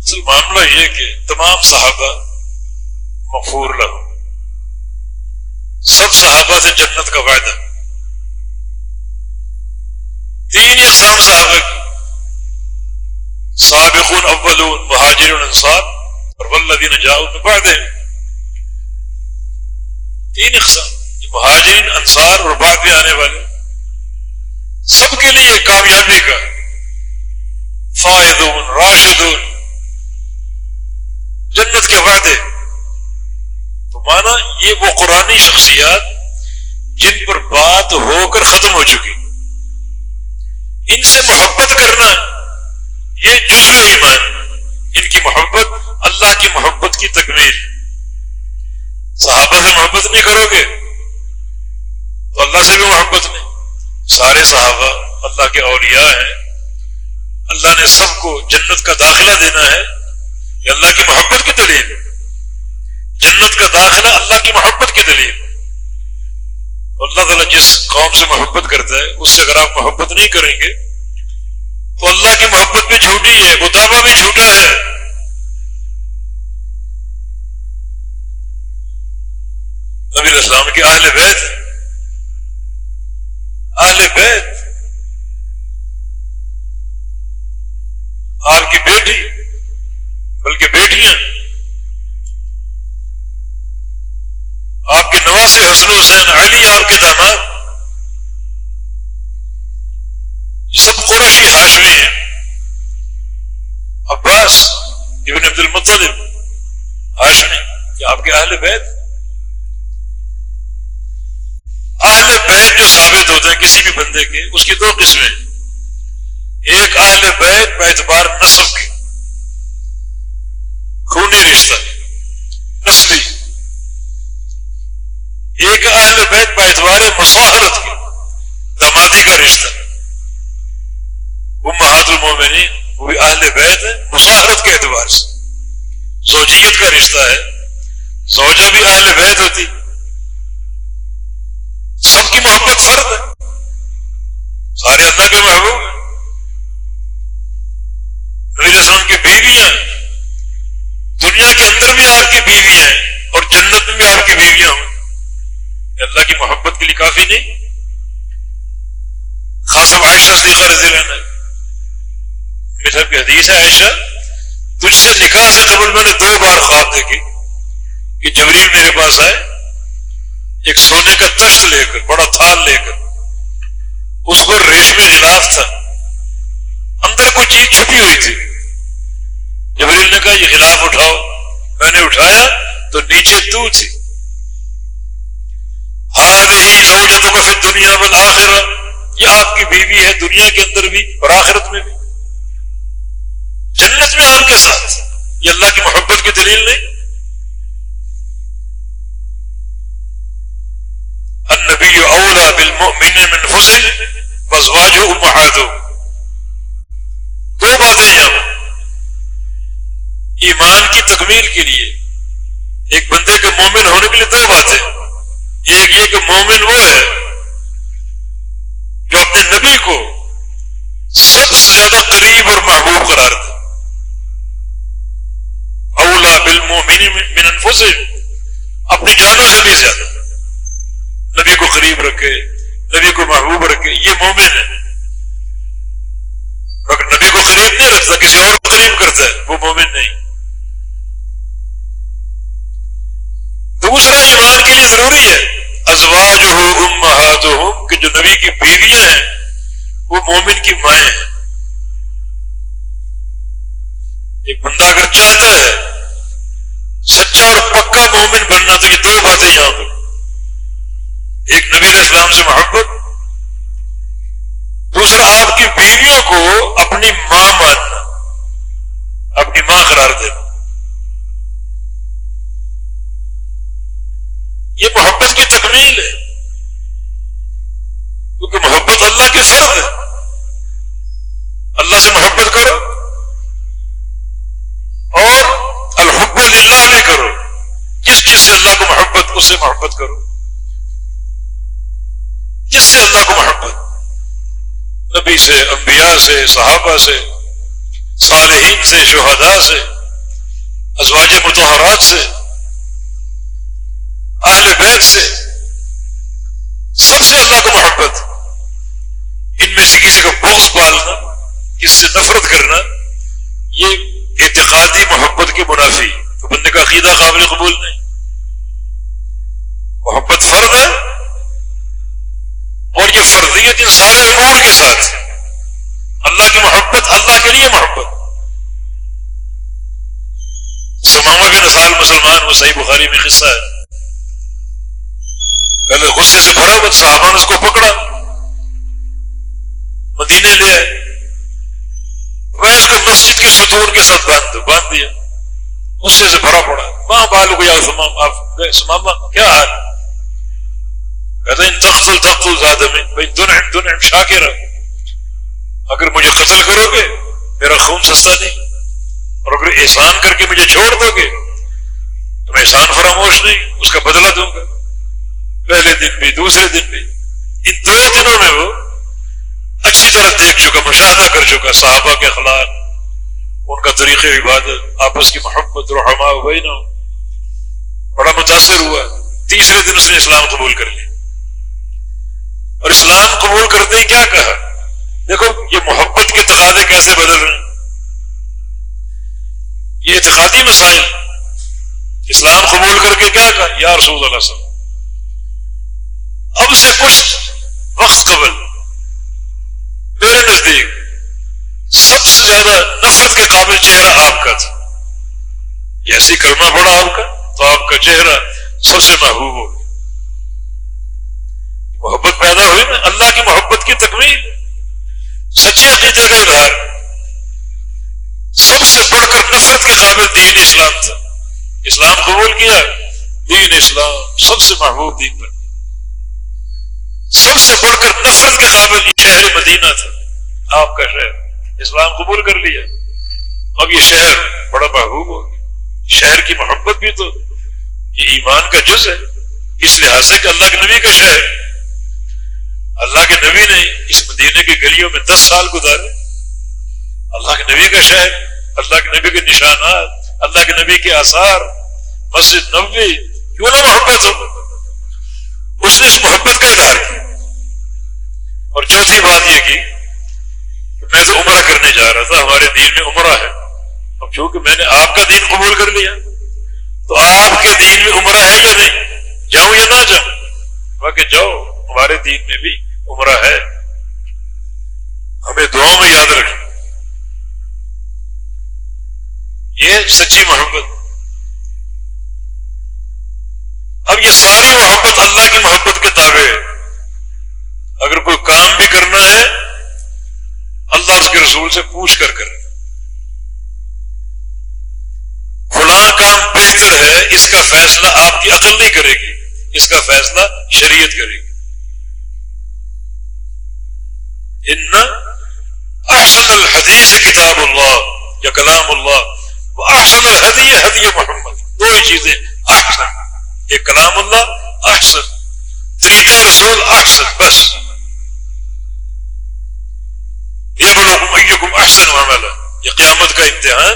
اصل معاملہ یہ کہ تمام صحابہ مفور لہو سب صحابہ سے جنت کا وعدہ۔ تین اقسام صحابہ کی۔ سابقون، اولون مہاجر انصار، اور والذین جاؤ میں تین اقسام۔ مہاجرین، انصار اور بعد میں آنے والے۔ سب کے لیے کامیابی کا۔ فائدون، راشدون۔ جنت کے وعدے۔ مانا یہ وہ قرآنی شخصیات جن پر بات ہو کر ختم ہو چکی۔ ان سے محبت کرنا، یہ جزو ایمان، ان کی محبت، اللہ کی محبت کی تکمیل۔ صحابہ سے محبت نہیں کرو گے، تو اللہ سے بھی محبت نہیں۔ سارے صحابہ اللہ کے اولیاء ہیں۔ اللہ نے سب کو جنت کا داخلہ دینا ہے، یہ اللہ کی محبت کی دلیل جنت کا داخلہ اللہ کی محبت کی دلیل۔ اللہ تعالیٰ جس قوم سے محبت کرتا ہے، اس سے اگر آپ محبت نہیں کریں گے، تو اللہ کی محبت بھی جھوٹی ہے وہ بھی جھوٹا ہے۔ نبی اسلام کے اہل بیت اہل بیت، آپ کی بیٹی، بلکہ بیٹیاں آپ کے نواز حسن حسین علی آپ کے داماد یہ سب قرشی ہاشمی ہیں۔ عباس ابن عبد المطلب ہاشمی یہ آپ کے اہل بیت۔ اہل بیت جو ثابت ہوتے ہیں کسی بھی بندے کے، اس کی دو قسمیں ایک اہل بیت اعتبار نصب کی خونی رشتہ، نسلی۔ ایک اہل بیت با اعتبار مساحرت کی دمادی کا رشتہ۔ وہ محاد المومنین، وہ بھی اہل بیت ہے مساحرت کے اعتبار سے۔ زوجیت کا رشتہ ہے۔ زوجہ بھی اہل بیت ہوتی۔ سب کی محبت فرد ہے۔ سارے اللہ کے محبوب ہیں۔ نبی اسلام کی بیویاں دنیا کے اندر بھی آپ کی بیوی ہیں اور جنت میں بھی آپ کی بیویاں ہوں۔ اللہ کی محبت کے لیے کافی نہیں؟ خاصم عائشہ صدیقہ رضی اللہ عنہ صاحب کی حدیث ہے عائشہ، تجھ سے نکاح سے قبل میں نے دو بار خواب دیکھی۔ کہ جبریل میرے پاس آئے، ایک سونے کا تشت لے کر، بڑا تھال لے کر۔ اس پر ریشمی غلاف تھا۔ اندر کوئی چیز چھپی ہوئی تھی۔ جبریل نے کہا، یہ غلاف اٹھاؤ۔ میں نے اٹھایا تو نیچے تو تھی۔ ہار ہی سہولتوں کا پھر دنیا میں آخر یہ آپ کی بیوی ہے دنیا کے اندر بھی اور آخرت میں بھی۔ جنت میں آپ کے ساتھ۔ یہ اللہ کی محبت کی دلیل نہیں۔ النبی اولا بالمؤمن من حسن بزواج امہادو دو باتیں یہاں۔ ایمان کی تکمیل کے لیے ایک بندے کے مومن ہونے کے لیے دو باتیں۔ ایک یہ کہ مومن وہ ہے جو اپنے نبی کو سب سے زیادہ قریب اور محبوب قرار دے۔ اولا بالمومن من انفسهم اپنی جانوں سے بھی زیادہ۔ نبی کو قریب رکھے، نبی کو محبوب رکھے، یہ مومن ہے۔ اگر نبی کو قریب نہیں رکھتا کسی اور کو قریب کرتا ہے، وہ مومن نہیں۔ دوسرا ایمان کے لیے ضروری ہے ازواج ہو امہات کہ جو نبی کی بیویاں ہیں، وہ مومن کی مائیں ہیں۔ ایک بندہ اگر چاہتا ہے، سچا اور پکا مومن بننا، تو یہ دو باتیں یہاں پر۔ ایک نبی اسلام سے محبت، دوسرا آپ کی بیویوں کو اپنی ماں ماننا، اپنی ماں قرار دینا۔ یہ محبت کی تکمیل ہے۔ کیونکہ محبت اللہ کے فرض ہے۔ اللہ سے محبت کرو۔ اور الحب اللہ بھی کرو۔ جس چیز سے اللہ کو محبت، اس سے محبت کرو۔ جس سے اللہ کو محبت۔ نبی سے، انبیاء سے، صحابہ سے، صالحین سے، شہداء سے، ازواج متحرات سے۔ اہل بیت سے سب سے اللہ کو محبت، ان میں سے کسی کو بغض پالنا کس سے نفرت کرنا، یہ اعتقادی محبت کے منافی، تو بندے کا عقیدہ قابل قبول نہیں۔ محبت فرد ہے اور یہ فرضیت ان سارے امور کے ساتھ اللہ کی محبت اللہ کے لیے محبت۔ سماما بن نسال مسلمان وہ صحیح بخاری میں قصہ ہے۔ پہلے غصے سے بھرا ہوا صحابہ نے اس کو پکڑا۔ مدینے لے آئے۔ وہ اس کو مسجد کے ستون کے ساتھ باندھ باندھ دیا۔ غصے سے بھرا پڑا۔ ماں بالو کو یا سماما کیا حال؟ کہتا ان تخت تخت زیادہ میں۔ بھائی دنعم دنعم شاکر اگر مجھے قتل کرو گے، میرا خون سستا نہیں۔ اور اگر احسان کر کے مجھے چھوڑ دو گے، تو میں احسان فراموش نہیں، اس کا بدلہ دوں گا۔ پہلے دن بھی، دوسرے دن بھی۔ ان دو دنوں میں وہ اچھی طرح دیکھ چکا، مشاہدہ کر چکا، صحابہ کے اخلاق، ان کا طریقے عبادت، آپس کی محبت رحما ہوئی نہ بڑا متاثر ہوا۔ تیسرے دن اس نے اسلام قبول کر لیا۔ اور اسلام قبول کرتے ہی کیا کہا؟ دیکھو، یہ محبت کے تقاضے کیسے بدل رہے ہیں؟ یہ اعتقادی مسائل۔ اسلام قبول کر کے کیا کہا؟ یا رسول اللہ صلی اب سے کچھ وقت قبل۔ میرے نزدیک سب سے زیادہ نفرت کے قابل چہرہ آپ کا تھا۔ ایسی کلمہ پڑا آپ کا تو آپ کا چہرہ سب سے محبوب ہو گیا۔ محبت پیدا ہوئی نا، اللہ کی محبت کی تکمیل۔ سچے عقیدے کا اظہار سب سے بڑھ کر نفرت کے قابل دین اسلام تھا۔ اسلام قبول کیا، دین اسلام سب سے محبوب دین بن۔ سب سے بڑھ کر نفرت کے قابل یہ شہر مدینہ تھا۔ آپ کا شہر اسلام قبول کر لیا۔ اب یہ شہر بڑا محبوب ہو گیا۔ شہر کی محبت بھی تو یہ ایمان کا جز ہے۔ اس لحاظ سے کہ اللہ کے نبی کا شہر۔ اللہ کے نبی نے اس مدینے کی گلیوں میں دس سال گزارے۔ اللہ کے نبی کا شہر، اللہ کے نبی کے نشانات، اللہ کے نبی کے آثار، مسجد نبی کیوں نہ محبت ہو۔ اس نے اس محبت کا اظہار کیا۔ اور چوتھی بات یہ کی کہ میں تو عمرہ کرنے جا رہا تھا، ہمارے دین میں عمرہ ہے۔ اب چونکہ میں نے آپ کا دین قبول کر لیا، تو آپ کے دین میں عمرہ ہے یا نہیں؟ جاؤں یا نہ جاؤں باقی جاؤ، ہمارے دین میں بھی عمرہ ہے۔ ہمیں دعاؤں میں یاد رکھیں۔ یہ سچی محبت۔ اب یہ ساری محبت اللہ کی محبت کے تابع ہے اگر کوئی کام بھی کرنا ہے، اللہ اس کے رسول سے پوچھ کر کرے۔ فلاں کام بہتر ہے، اس کا فیصلہ آپ کی عقل نہیں کرے گی، اس کا فیصلہ شریعت کرے گی۔ ان احسن الحدیث کتاب اللہ یا کلام اللہ، وہ احسن الحدی حدی محمد۔ دو ہی چیزیں، احسن، ایک کلام اللہ، احسن۔ طریقہ رسول، احسن، بس۔ احسن عمل یہ قیامت کا امتحان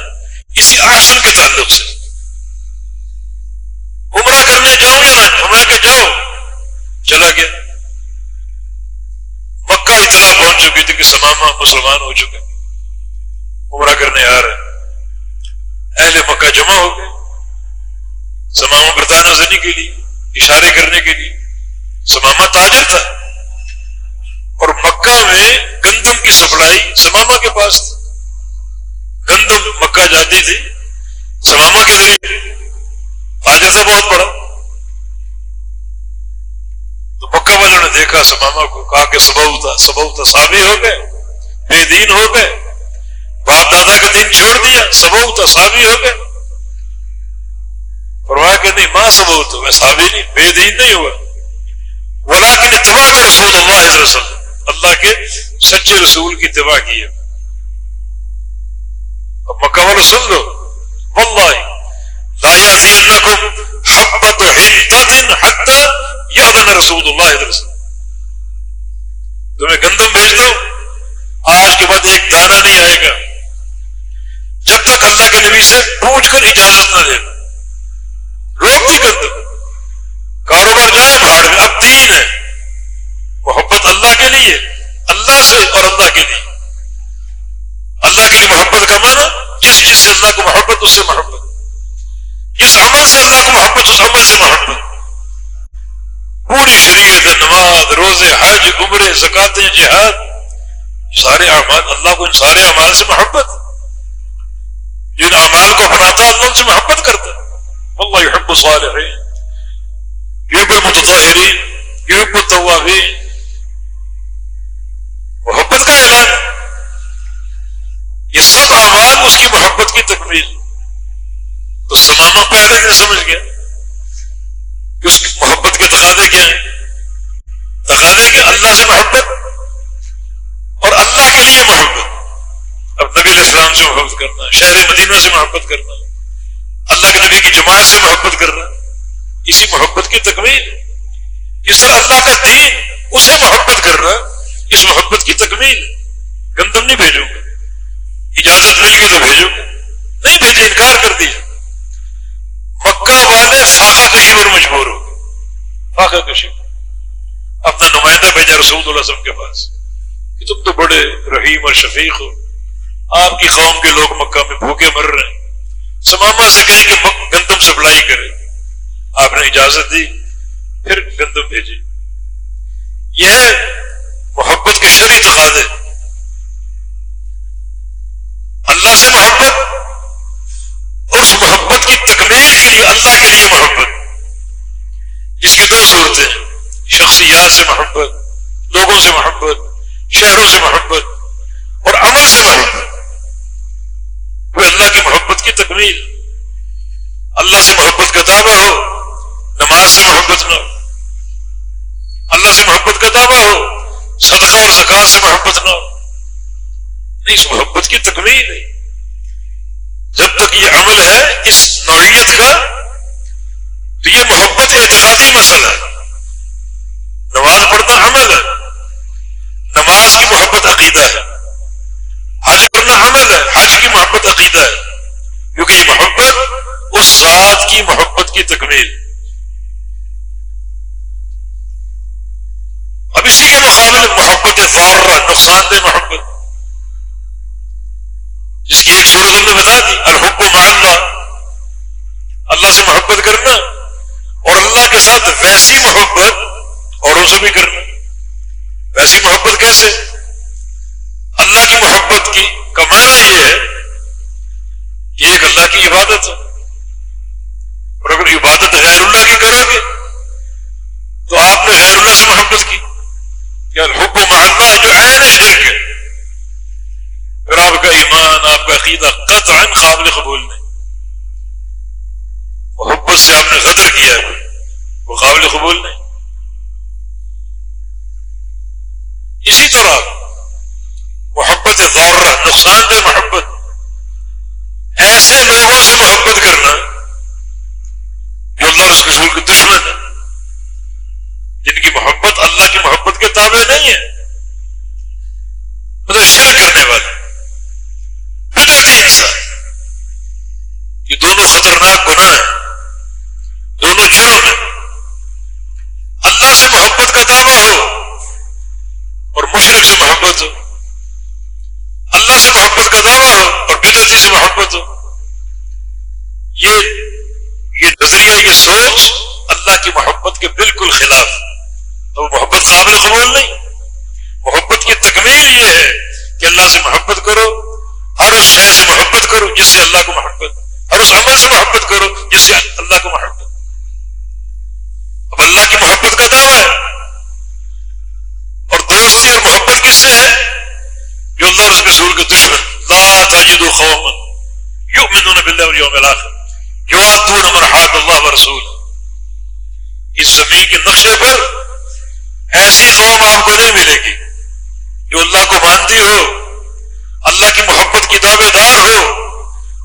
اسی احسن کے تعلق سے۔ عمرہ کرنے جاؤ یا نہ، عمرہ کے جاؤ۔ چلا گیا۔ مکہ اطلاع پہنچ چکی تھی کہ سماما مسلمان ہو چکے۔ عمرہ کرنے آ رہے۔ اہل مکہ جمع ہو گئے۔ سماما برطانہ زنی کے لیے، اشارے کرنے کے لیے۔ سماما تاجر تھا۔ اور مکہ میں گندم کی سپلائی سماما کے پاس تھی گندم مکہ جاتی تھی۔ سماما کے ذریعے تاجر تھا بہت بڑا۔ تو مکہ والوں نے دیکھا سماما کو، کہا کہ سبو تھا سبو تھا سابی ہو گئے، بے دین ہو گئے۔ باپ دادا کا دین چھوڑ دیا سبو تھا سابی ہو گئے۔ فرمایا کہ نہیں، ماں سبو تو میں سابی نہیں، بے دین نہیں ہوا۔ بولا کہ اتباع رسول اللہ رسول اللہ کے سچے رسول کی اتباع کی ہے۔ اب مکہ سن لو۔ واللہ، لا يأتينكم حبة حنطة حتى يأذن رسول اللہ رسول تمہیں گندم بھیج دو آج کے بعد ایک دانہ نہیں آئے گا۔ جب تک اللہ کے نبی سے پوچھ کر اجازت نہ دے۔ اللہ سے اور اللہ کے لیے۔ اللہ کے لیے محبت کا معنی جس جس سے اللہ کو محبت، اس سے محبت۔ جس عمل سے اللہ کو محبت، اس عمل سے محبت۔ پوری شریعت نماز، روزے، حج، عمرے زکاتیں جہاد، سارے اعمال، اللہ کو ان سارے اعمال سے محبت۔ جن اعمال کو اپناتا اللہ ان سے محبت کرتا۔ اللہ يحب الصالحين يحب المتطهرين يحب التوابين محبت کا اعلان یہ سب اعمال اس کی محبت کی تکمیل تو سماما پہلے سے سمجھ گیا کہ اس کی محبت کے تقاضے کیا ہیں۔ تقاضے کہ اللہ سے محبت اور اللہ کے لیے محبت۔ اب نبی علیہ السلام سے محبت کرنا شہر مدینہ سے محبت کرنا اللہ کے نبی کی جماعت سے محبت کرنا اسی محبت کی تکمیل اس طرح اللہ کا دین اسے محبت کرنا اس محبت کی تکمیل۔ گندم نہیں بھیجوں گا اجازت مل گئی تو بھیجو۔ گا نہیں بھیجے، انکار کر دیا مکہ والے فاقہ کشی پر مجبور ہو گئے۔ فاقہ کشی پر۔ اپنا نمائندہ بھیجا رسول اللہ وسلم کے پاس۔ کہ تم تو بڑے رحیم اور شفیق ہو۔ آپ کی قوم کے لوگ مکہ میں بھوکے مر رہے ہیں۔ سماما سے کہیں کہ گندم سپلائی کرے۔ آپ نے اجازت دی، پھر گندم بھیجے یہ محبت کے شری تقاضے اللہ سے محبت اور اس محبت کی تکمیل کے لیے اللہ کے لیے محبت۔ جس کی دو صورتیں شخصیات سے محبت، لوگوں سے محبت، شہروں سے محبت اور عمل سے محبت۔ وہ اللہ کی محبت کی تکمیل۔ اللہ سے محبت کا دعویٰ ہو، نماز سے محبت نہ ہو۔ اللہ سے محبت کا دعویٰ ہو، صدقہ اور زکات سے محبت نہ ہو۔ اس محبت کی تکمیل ہے جب تک یہ عمل ہے اس نوعیت کا، تو یہ محبت اعتقادی مسئلہ ہے۔ نماز پڑھنا عمل ہے۔ نماز کی محبت عقیدہ ہے۔ حج کرنا عمل ہے۔ حج کی محبت عقیدہ ہے۔ کیونکہ یہ محبت اس ذات کی محبت کی تکمیل۔ اب اسی کے مقابلے محبت فوراً نقصان دہ محبت۔ بتا دی الحب و اللہ اللہ سے محبت کرنا اور اللہ کے ساتھ ویسی محبت اوروں سے بھی کرنا۔ ویسی محبت کیسے؟ اللہ کی محبت کی کا معنی یہ ہے کہ ایک اللہ کی عبادت ہے۔ اور اگر عبادت غیر اللہ کی کرو گے تو آپ نے غیر اللہ سے محبت کی۔ یا الحب محلہ جو عین شرک ہے۔ پھر آپ کا ایمان، آپ کا عقیدہ قطعا قابل قبول نہیں۔ محبت سے آپ نے قطر کیا ہے، وہ قابل قبول نہیں۔ اسی طرح محبت غور، نقصان دہ محبت۔ ایسے لوگوں سے محبت کرنا جو اللہ اس رسول کے دشمن ہے جن کی محبت اللہ کی محبت کے تابع نہیں ہے مطلب شرک کرنے والے۔ دونوں خطرناک گناہ ہے دونوں جرم ہیں اللہ سے محبت کا دعویٰ ہو اور مشرق سے محبت ہو۔ اللہ سے محبت کا دعویٰ ہو اور بدرتی سے محبت ہو۔ یہ یہ نظریہ، یہ سوچ اللہ کی محبت کے بالکل خلاف تو محبت قابل قبول نہیں محبت کی تکمیل یہ ہے کہ اللہ سے محبت کرو ہر اس شہر سے محبت کرو جس سے اللہ کو محبت ہر اس عمل سے محبت کرو جس سے اللہ کو محبت اب اللہ کی محبت کا دعویٰ ہے اور دوستی اور محبت کس سے ہے جو اللہ اس رسول کے دشمن لا تجد خوما یؤمنون باللہ والیوم الاخر یواتون مرحات اللہ و رسول اس زمین کے نقشے پر ایسی قوم آپ کو نہیں ملے گی جو اللہ کو مانتی ہو۔ اللہ کی محبت کی دعوے دار ہو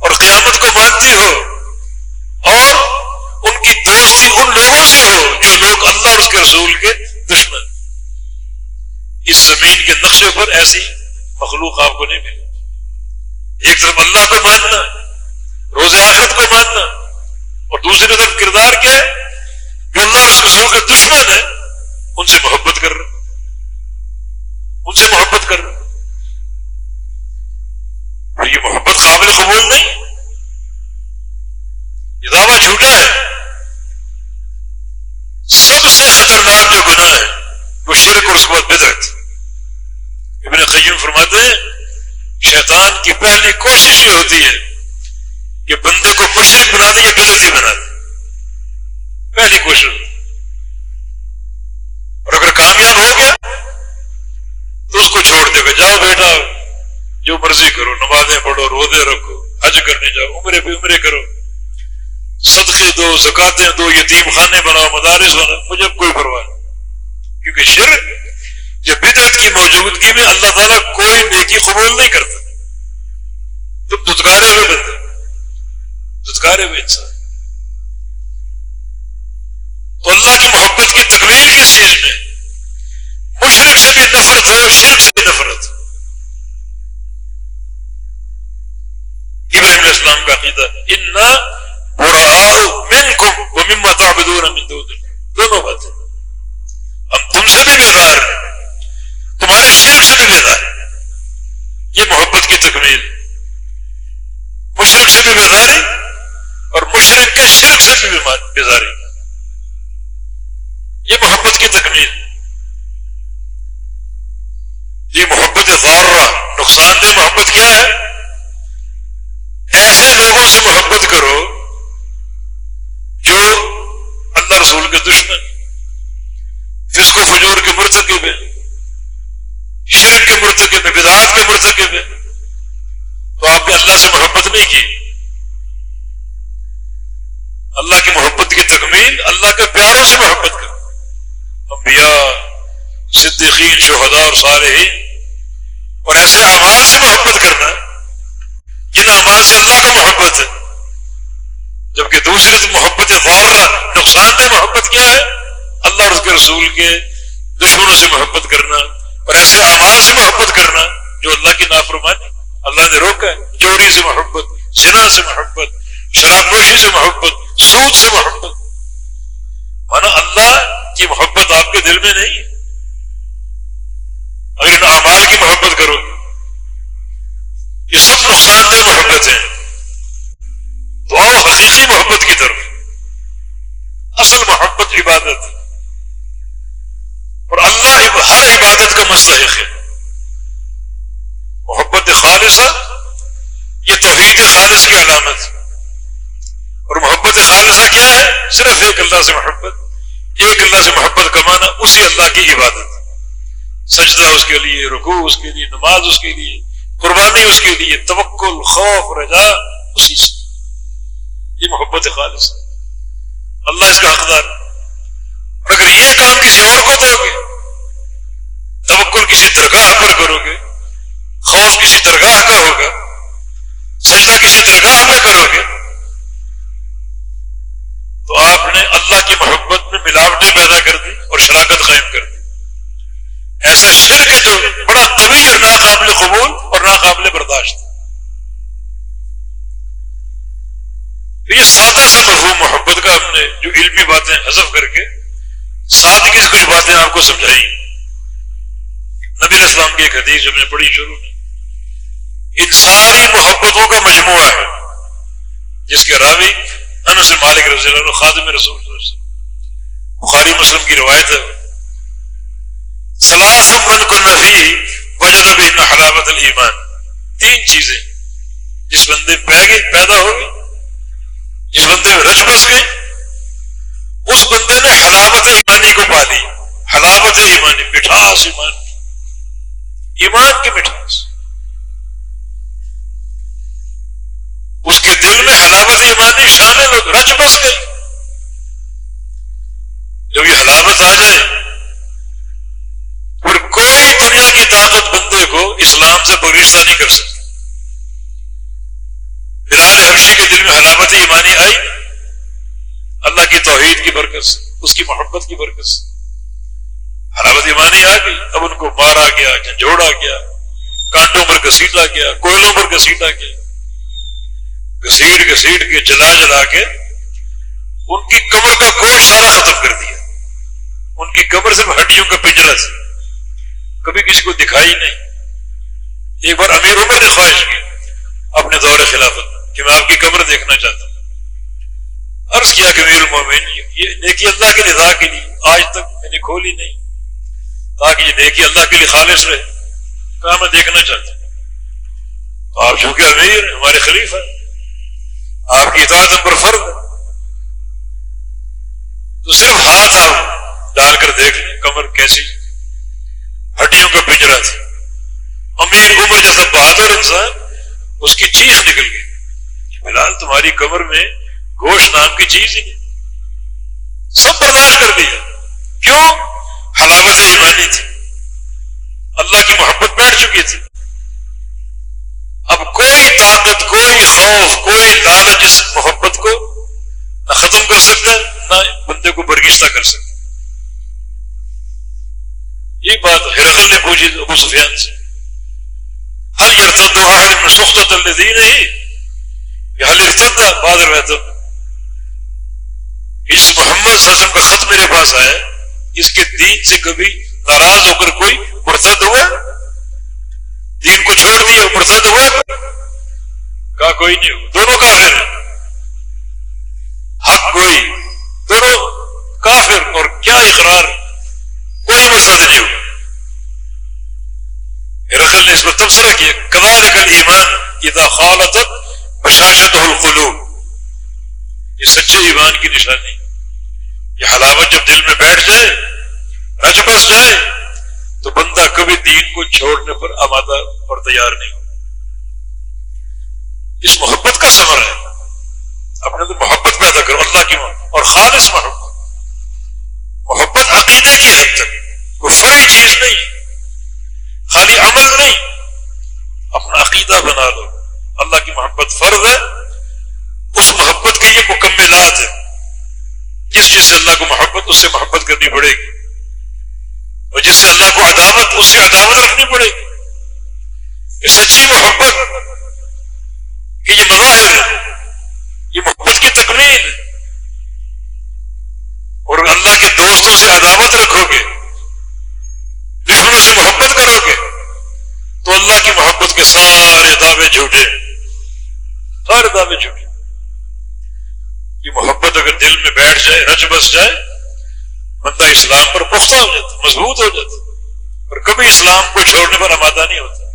اور قیامت کو مانتی ہو۔ اور ان کی دوستی ان لوگوں سے ہو جو لوگ اللہ اور اس کے رسول کے دشمن۔ اس زمین کے نقشے پر ایسی مخلوق آپ کو نہیں ملے۔ ایک طرف اللہ کو ماننا روز آخرت کو ماننا۔ اور دوسری طرف کردار کیا ہے؟ جو اللہ اس رسول کے دشمن ہے، ان سے محبت کر رہا ان سے محبت کر رہا قابل قبول نہیں۔ یہ دعویٰ جھوٹا ہے۔ سب سے خطرناک جو گناہ ہے۔ وہ شرک اور اس کے بعد بدعت ابن قیم فرماتے ہیں، شیطان کی پہلی کوشش یہ ہوتی ہے کہ بندے کو مشرق بنا دے یا بدرتی بنا دے۔ پہلی کوشش۔ اور اگر کامیاب ہو گیا تو اس کو چھوڑ دے گا جاؤ بیٹا۔ جو مرضی کرو، نمازیں پڑھو، روزے رکھو، حج کرنے جاؤ، عمرے پہ عمرے کرو۔ صدقے دو، زکاتیں دو، یتیم خانے بناؤ، مدارس بناؤ، مجھے کوئی پرواہ نہیں۔ کیونکہ شرک یا بدرت کی موجودگی میں اللہ تعالیٰ کوئی نیکی قبول نہیں کرتا۔ تم دتکارے ہوئے بندے، دتکارے ہوئے انسان۔ تو اللہ کی محبت کی تکمیل کس چیز میں، مشرق سے بھی نفرت ہو شرک سے بھی نفرت۔ اسلام کا عقیدہ ابراہیم علیہ السلام کا عقیدہ اتنا دونوں باتیں۔ ہم تم سے بھی بیدار تمہارے شرک سے بھی بیدار یہ محبت کی تکمیل۔ مشرق سے بھی بیداری اور مشرق کے شرک سے بھی بیداری یہ محبت کی تکمیل۔ یہ محبت غارہ، نقصان دہ محبت کیا ہے؟ ایسے لوگوں سے محبت کرو جو اللہ رسول کے دشمن جس کو فجور کے مرتکب ہے شرک کے مرتکب ہے بدعات کے مرتکب ہے تو آپ نے اللہ سے محبت نہیں کی۔ اللہ کی محبت کی تکمیل، اللہ کے پیاروں سے محبت کر۔ انبیاء، صدیقین، شہداء اور صالحین، اور ایسے اعمال سے محبت کرنا۔ جن سے اللہ کا محبت ہے۔ جبکہ دوسری تو محبت غورہ نقصان دہ محبت کیا ہے؟ اللہ اور اس کے رسول کے دشمنوں سے محبت کرنا اور ایسے اعمال سے محبت کرنا جو اللہ کی نافرمانی، اللہ نے روکا ہے۔ چوری سے محبت، زنا سے محبت، شراب نوشی سے محبت، سود سے محبت۔ مانا اللہ کی محبت آپ کے دل میں نہیں ہے۔ اگر ان اعمال کی محبت کرو گے یہ سب نقصان دہ محبت ہے۔ تو آؤ حقیقی محبت کی طرف۔ اصل محبت عبادت۔ اور اللہ ہر عبادت کا مستحق ہے۔ محبت خالصہ یہ توحید خالص کی علامت۔ اور محبت خالصہ کیا ہے؟ صرف ایک اللہ سے محبت۔ ایک اللہ سے محبت کمانا اسی اللہ کی عبادت۔ سجدہ اس کے لیے، رکوع اس کے لیے، نماز اس کے لیے۔ قربانی اس کے لیے، توکل، خوف رجا اسی سے۔ یہ محبت خالص ہے۔ اللہ اس کا حقدار اور اگر یہ کام کسی اور کو کرو گے توکل کسی درگاہ پر کرو گے، خوف کسی درگاہ کا ہوگا سجدہ کسی درگاہ میں کرو گے، تو آپ نے اللہ کی محبت میں ملاوٹیں پیدا کر دی اور شراکت قائم کر دی۔ ایسا شرک ہے جو بڑا قوی اور ناقابل قبول اور ناقابل برداشت۔ یہ یہ سادہ سا مفہوم محبت کا ہم نے جو علمی باتیں حذف کر کے سادگی سے کچھ باتیں آپ کو سمجھائی نبی اسلام کی ایک حدیث جو میں پڑھی شروع کی ان ساری محبتوں کا مجموعہ ہے، جس کے راوی انس مالک رضی اللہ خادم رسول بخاری مسلم کی روایت ہے۔ سلاس من کو نفی وجنب حلاوت المان تین چیزیں۔ جس بندے پیدا ہو گئی جس بندے میں رچ بس گئی اس بندے نے حلاوت ایمانی کو پا لی۔ حلاوت ایمانی مٹھاس ایمان ایمان کی مٹھاس۔ اس کے دل میں حلاوت ایمانی شامل ہو رچ بس گئی جب یہ حلاوت آ جائے پھر کوئی دنیا کی طاقت بندے کو اسلام سے بغیرہ نہیں کر سکتی بلال حبشی کے دل میں حلاوت ایمانی آئی۔ اللہ کی توحید کی برکت سے، اس کی محبت کی برکت سے۔ حلاوت ایمانی آ گئی اب ان کو مارا گیا، جھنجھوڑا گیا، کانٹوں پر گسیٹا گیا، کوئلوں پر گسیٹا گیا۔ گسیٹ گسیٹ کے، جلا جلا کے ان کی کمر کا گوشت سارا ختم کر دیا۔ ان کی کمر صرف ہڈیوں کا پنجرا تھا۔ کبھی کسی کو دکھائی نہیں۔ ایک بار امیر عمر نے خواہش کی اپنے دور خلافت کہ میں آپ کی قبر دیکھنا چاہتا ہوں۔ عرض کیا کہ میر المومن یہ نیکی اللہ کے رضا کے لیے آج تک میں نے کھولی نہیں۔ تاکہ یہ نیکی اللہ کے لیے خالص رہے۔ کہا میں دیکھنا چاہتا ہوں۔ تو آپ چونکہ امیر، ہمارے خلیف ہیں، آپ کی اطاعت ہم پر فرض ہے۔ تو صرف ہاتھ آپ ڈال کر دیکھ لیں، کمر کیسی، ہڈیوں کا پنجرا تھی امیر عمر جیسا بہادر انسان اس کی چیخ نکل گئی۔ فی الحال تمہاری کمر میں گوشت نام کی چیز ہی نہیں۔ سب برداشت کر دیا۔ کیوں؟ حلاوت ایمانی تھی اللہ کی محبت بیٹھ چکی تھی۔ اب کوئی طاقت، کوئی خوف، کوئی لالچ اس محبت کو نہ ختم کر سکتا نہ بندے کو برگشتہ کر سکتا یہ بات ہرقل نے پوچھی ابو سفیان سے۔ ہر یرتد واحد میں سخت الدین ہی بادر اس محمد صلی کا خط میرے پاس آیا، اس کے دین سے کبھی ناراض ہو کر کوئی مرتد ہوا؟ دین کو چھوڑ دیا مرتد ہوا؟ کہا کوئی نہیں ہوا۔ دونوں کافر حق کوئی۔ دونوں کافر اور کیا اقرار کوئی مرتد نہیں ہوا۔ رخل نے اس پر تبصرہ کیا کدار کل ایمان یہ خالت بشاشت القلوب. یہ سچے ایمان کی نشانی. یہ حلاوت جب دل میں بیٹھ جائے رچ بس جائے، تو بندہ کبھی دین کو چھوڑنے پر آمادہ اور تیار نہیں ہو اس محبت کا سمر ہے. اپنے تو محبت پیدا کرو، اللہ کی محبت اور خالص محبت. خالی عمل نہیں، اپنا عقیدہ بنا لو۔ اللہ کی محبت فرض ہے، اس محبت کے یہ مکملات ہے جس جس سے اللہ کو محبت، اس سے محبت کرنی پڑے گی۔ اور جس سے اللہ کو عداوت، اس سے عداوت رکھنی پڑے گی۔ یہ سچی محبت کہ یہ مظاہر ہے یہ محبت کی تکمیل ہے۔ اور اللہ کے دوستوں سے عداوت رکھو گے دشمنوں سے محبت کرو گے تو اللہ کی محبت کے سارے دعوے جھوٹے سارے دعوے جھوٹے یہ محبت اگر دل میں بیٹھ جائے رچ بس جائے، بندہ اسلام پر پختہ ہو جاتا، مضبوط ہو جاتا، اور کبھی اسلام کو چھوڑنے پر آمادہ نہیں ہوتا۔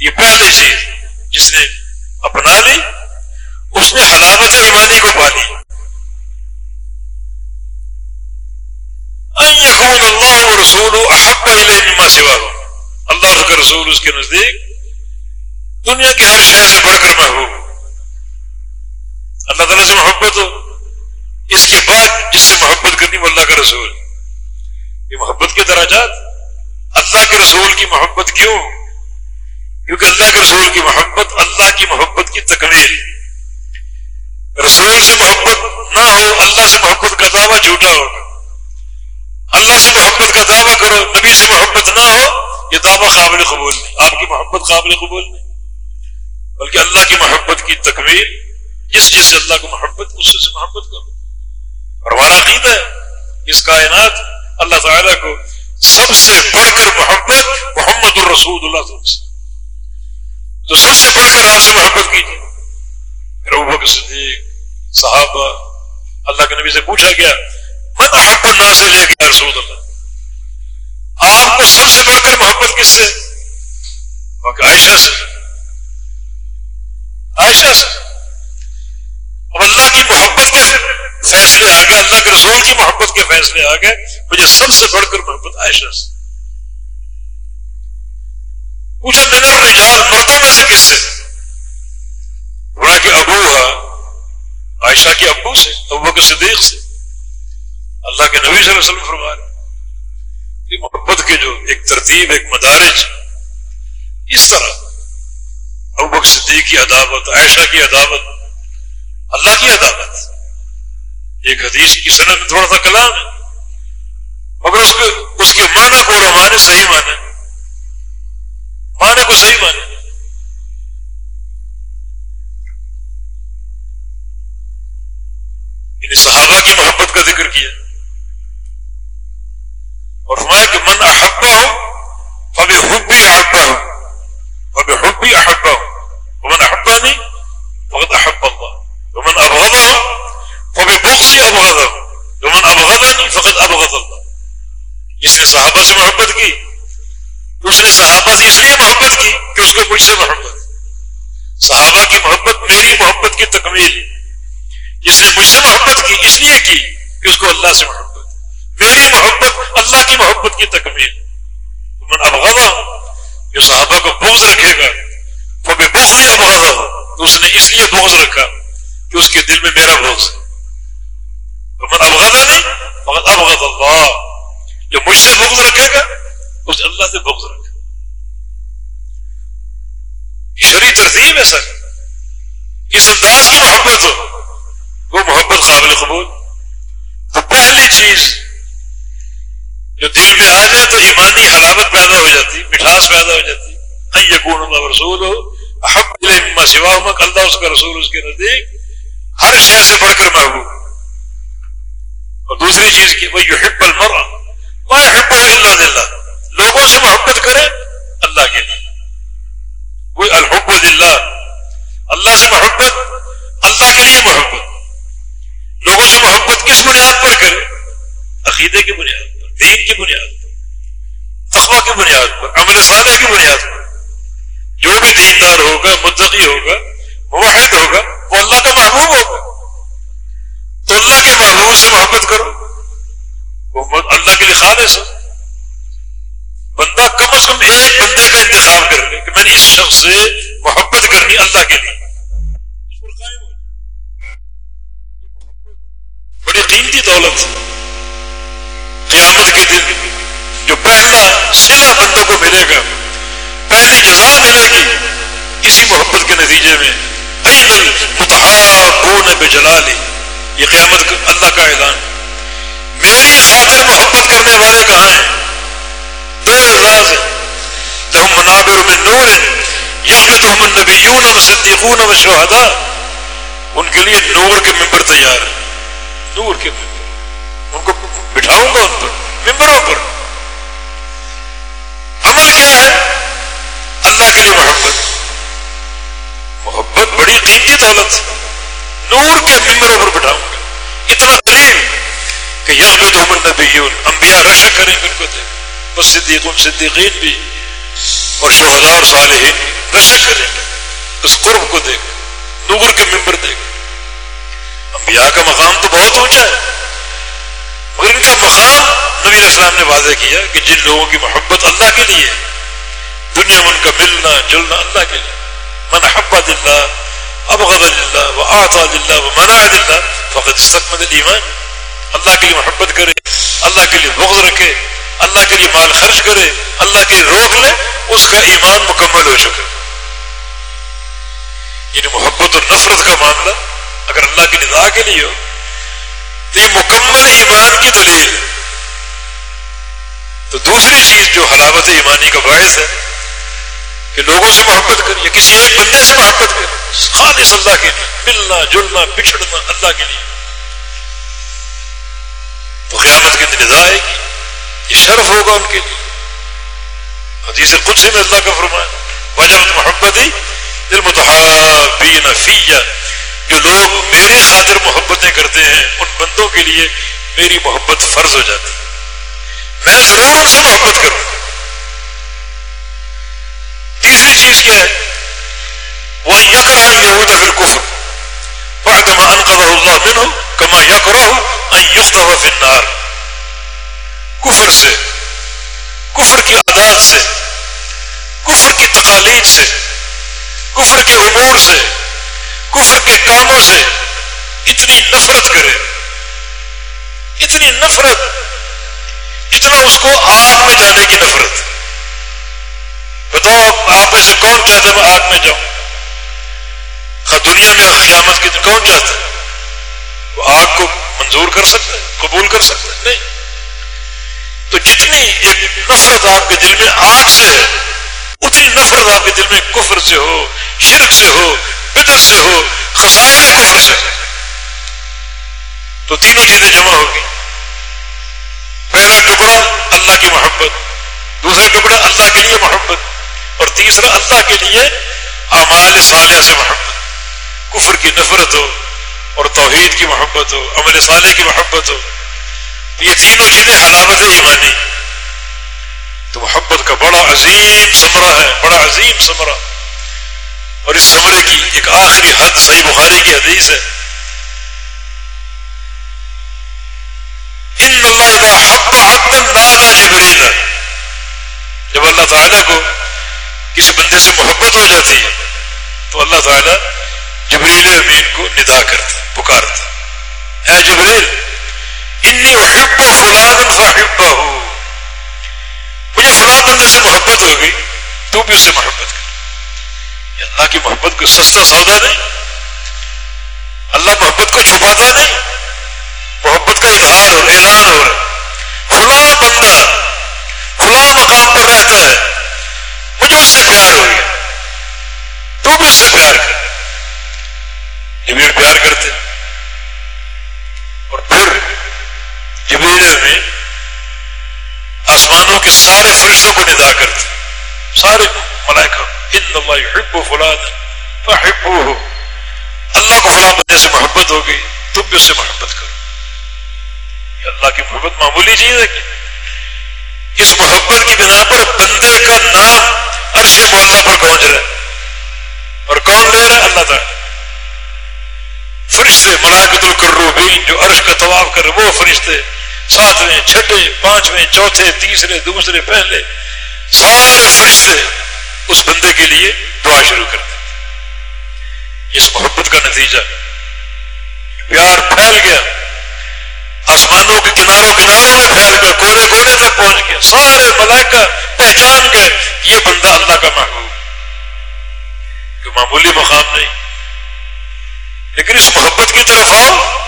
یہ پہلی چیز جس نے اپنا لی، اس نے حلاوت ایمانی کو پالی۔ اللہ رسول احب مما سوا ہو اللہ کا رسول اس کے نزدیک دنیا کے ہر شہر سے بڑھ کر محبوب اللہ تعالیٰ سے محبت ہو اس کے بعد جس سے محبت کرنی وہ اللہ کا رسول یہ محبت کے دراجات اللہ کے رسول کی محبت کیوں کیونکہ اللہ کے رسول کی محبت اللہ کی محبت کی تکمیل رسول سے محبت نہ ہو اللہ سے محبت کا دعویٰ جھوٹا ہوگا اللہ سے محبت کا دعویٰ کرو نبی سے محبت نہ ہو یہ دعویٰ قابل قبول نہیں۔ آپ کی محبت قابل قبول نہیں۔ بلکہ اللہ کی محبت کی تکمیل جس جس سے اللہ کو محبت، اس سے محبت کرو۔ اور ہمارا عقید ہے اس کائنات اللہ تعالیٰ کو سب سے بڑھ کر محبت محمد الرسول اللہ سے تو سب سے بڑھ کر آپ سے محبت کیجیے۔ پھر صدیق، صحابہ، اللہ کے نبی سے پوچھا گیا، من احب الناس سے لے گیا رسول اللہ؟ آپ کو سب سے بڑھ کر محبت کس سے؟ عائشہ سے۔ عائشہ سے۔ اب اللہ کی محبت کے فیصلے آ گئے، اللہ کے رسول کی محبت کے فیصلے آ گئے، مجھے سب سے بڑھ کر محبت عائشہ سے۔ پوچھا من الرجال مردوں میں سے کس سے؟ بڑا کہ ابو ہے عائشہ کے ابو سے، ابو کے صدیق سے۔ اللہ کے نبی صلی اللہ علیہ وسلم فرما رہے کے جو ایک ترتیب، ایک مدارج، اس طرح ابو صدیق کی عداوت، عائشہ کی عداوت، اللہ کی عداوت، ایک حدیث کی صنعت میں تھوڑا سا کلام ہے، مگر اس کے اس کے معنی کو روانے صحیح مانے معنی کو صحیح مانے یعنی صحابہ کی محبت کا ذکر کیا۔ اور فرمایا کہ من احبا ہو فب حبی احبا ہو فب حبی احبا ہو من احبا نہیں فقط احب اللہ، ومن ابغضا ہو فب بغضی ابغضا ہو ومن ابغضا نہیں فقط ابغض اللہ۔ جس نے صحابہ سے محبت کی اس نے صحابہ سے اس لیے محبت کی کہ اس کو مجھ سے محبت۔ صحابہ کی محبت میری محبت کی تکمیل، جس نے مجھ سے محبت کی اس لیے کی کہ اس کو اللہ سے محبت۔ میری محبت، اللہ کی محبت کی تکمیل من ابغضا جو صحابہ کو بغض رکھے گا، وہ بے بغض ابغضا تو اس نے اس لیے بغض رکھا کہ اس کے دل میں میرا بغض۔ من ابغضا نہیں مگر ابغض اللہ۔ جو مجھ سے بغض رکھے گا اس اللہ سے بغض رکھے گا۔ شری ترتیب ہے سر۔ اس انداز کی محبت ہو، وہ محبت قابل قبول۔ تو پہلی چیز جو دل میں آ جائے جی، تو ایمانی حلاوت پیدا ہو جاتی، مٹھاس پیدا ہو جاتی۔ یقون اللہ رسول ہو احمد سوا اللہ اس کا رسول اس کے نزدیک ہر شہر سے بڑھ کر محبوب۔ اور دوسری چیز کی، وہ حب المرا وہ حب اللہ دلہ لوگوں سے محبت کرے اللہ کے لیے۔ وہ الحب اللہ اللہ سے محبت، اللہ کے لیے محبت۔ لوگوں سے محبت کس بنیاد پر کرے؟ عقیدے کی بنیاد۔ دین کی بنیاد پر تخوا کی بنیاد پر، عمل صالح کی بنیاد پر۔ جو بھی دیندار ہوگا، متقی ہوگا واحد ہوگا، وہ اللہ کا محبوب ہوگا۔ تو اللہ کے محبوب سے محبت کرو۔ وہ اللہ کے لیے خالص ہو۔ بندہ کم از کم ایک بندے کا انتخاب کر لے کہ میں نے اس شخص سے محبت کرنی اللہ کے لیے۔ اس پر قائم ہو بڑی قیمتی دولت قیامت کے دن جو پہلا سلا بندوں کو ملے گا، پہلی جزا ملے گی، اسی محبت کے نتیجے میں جلالی، یہ قیامت اللہ کا اعلان۔ میری خاطر محبت کرنے والے کہاں ہیں؟ دو اعزاز ہیں۔ لہم منابر میں نور ہے یقین یعنی تو ہم و صدیقون و شہدا ان کے لیے نور کے ممبر تیار ہیں۔ نور کے ممبر۔ ان کو بٹھاؤں گا ان پر۔ ممبروں پر۔ عمل کیا ہے، اللہ کے لیے محبت۔ محبت بڑی قیمتی دولت نور کے ممبروں پر بٹھاؤں گا اتنا قریب کہ یہاں پہ تو عمر نبی انبیاء رشک کریں ان کو دے۔ وہ صدیقون صدیقین بھی۔ اور شہداء اور صالحین بھی۔ رشک کریں اس قرب کو دے۔ گا نور کے ممبر دے۔ گا انبیاء کا مقام تو بہت اونچا ہے، مگر ان کا مقام نبی اسلام نے واضح کیا کہ جن لوگوں کی محبت اللہ کے لیے دنیا میں ان کا ملنا، جلنا اللہ کے لیے۔ من حبت اللہ ابغض اللہ و آتا اللہ و منع اللہ فقط استقمت ایمان اللہ کے لیے محبت کرے، اللہ کے لیے بغض رکھے، اللہ کے لیے مال خرچ کرے، اللہ کے لیے روک لے، اس کا ایمان مکمل ہو چکا یعنی محبت اور نفرت کا معاملہ اگر اللہ کی ندا کے لیے ہو تو یہ مکمل ایمان کی دلیل ہے تو دوسری چیز جو حلاوت ایمانی کا باعث ہے کہ لوگوں سے محبت کر یا کسی ایک بندے سے محبت کر خالص اللہ کے لیے، ملنا، جلنا بچھڑنا اللہ کے لیے۔ تو قیامت کے دن ندا آئے گی، یہ شرف ہوگا ان کے لیے۔ حدیث کچھ میں اللہ کا فرمایا وجہ محبت ہی دل متحابین فیہ۔ جو لوگ میری خاطر محبتیں کرتے ہیں، ان بندوں کے لیے میری محبت فرض ہو جاتی ہے۔ میں ضرور ان سے محبت کروں۔ تیسری چیز کیا ہے، وہ یکرا یہود پھر کفر پڑھ کما انقض اللہ منہ کما یکرا ان یختہ فی النار۔ کفر سے، کفر کی عادات سے، کفر کی تقالید سے، کفر کے امور سے، کفر کے کاموں سے اتنی نفرت کرے اتنی نفرت اتنا اس کو آگ میں جانے کی نفرت بتاؤ آپ میں سے کون چاہتا ہے میں آگ میں جاؤں؟ دنیا میں قیامت کے کون چاہتا ہے؟ وہ آگ کو منظور کر سکتا ہے، قبول کر سکتا ہے؟ نہیں۔ تو جتنی ایک نفرت آپ کے دل میں آگ سے ہے، اتنی نفرت آپ کے دل میں کفر سے ہو، شرک سے ہو بدر سے ہو، خسائے کفر سے۔ تو تینوں چیزیں جمع ہوگی پہلا ٹکڑا اللہ کی محبت، دوسرا ٹکڑا اللہ کے لیے محبت، اور تیسرا اللہ کے لیے اعمال صالح سے محبت۔ کفر کی نفرت ہو، اور توحید کی محبت ہو، عمل صالح کی محبت ہو یہ تینوں چیزیں حلاوت ایمانی۔ تو محبت کا بڑا عظیم سمرہ ہے، بڑا عظیم سمرہ اور اس سمرے کی ایک آخری حد صحیح بخاری کی حدیث ہے۔ ان اللہ حب نادا جبریل جب اللہ تعالیٰ کو کسی بندے سے محبت ہو جاتی ہے، تو اللہ تعالیٰ جبریل امین کو ندا کرتا، پکارتا۔ اے جبریل، انی احب فلان فاحبہ مجھے فلاں بندے سے محبت ہو گئی تو بھی اس سے محبت کر۔ اللہ کی محبت کو سستا سودا نہیں، اللہ محبت کو چھپاتا نہیں۔ محبت کا اظہار اور اعلان ہو رہا فلاں بندہ فلاں مقام پر رہتا ہے۔ مجھے اس سے پیار ہو گیا تو بھی اس سے پیار کر۔ جبیر پیار کرتے اور پھر جبیر میں آسمانوں کے سارے فرشتوں کو ندا کرتے سارے ملائکہ۔ ان اللہ حب و فلاد ہو اللہ کو فلاں بندے سے محبت ہو گئی، تم بھی اس سے محبت کرو۔ یہ اللہ کی محبت معمولی چیز ہے کہ اس محبت کی بنا پر بندے کا نام عرش مولا پر پہنچ رہا ہے اور کون لے رہا ہے اللہ تعالیٰ۔ فرشتے ملاقت الکروبین جو عرش کا طواف کر وہ فرشتے ساتویں، چھٹے، پانچویں، چوتھے، تیسرے، دوسرے، پہلے، سارے فرشتے اس بندے کے لیے دعا شروع کر دیتے اس محبت کا نتیجہ پیار پھیل گیا۔ آسمانوں کے کناروں کناروں میں پھیل گیا کونے کونے تک پہنچ گیا۔ سارے ملائکہ پہچان گئے، یہ بندہ اللہ کا محبوب۔ کہ معمولی مقام نہیں۔ لیکن اس محبت کی طرف آؤ،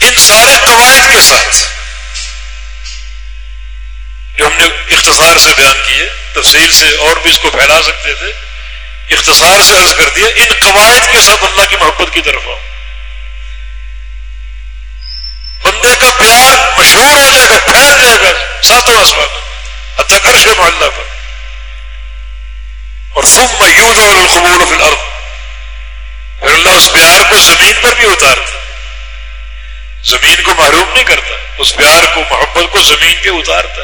ان سارے قواعد کے ساتھ۔ جو ہم نے اختصار سے بیان کیے تفصیل سے اور بھی اس کو پھیلا سکتے تھے۔ اختصار سے عرض کر دیا، ان قواعد کے ساتھ اللہ کی محبت کی طرف آؤ۔ بندے کا پیار مشہور ہو جائے گا پھیل جائے گا ساتوں آسمان حتیٰ کرش محلہ پر۔ اور سم میود اور القبول فی الارض۔ پھر اللہ اس پیار کو زمین پر بھی اتارتا۔ زمین کو محروم نہیں کرتا، اس پیار کو، محبت کو زمین پہ اتارتا۔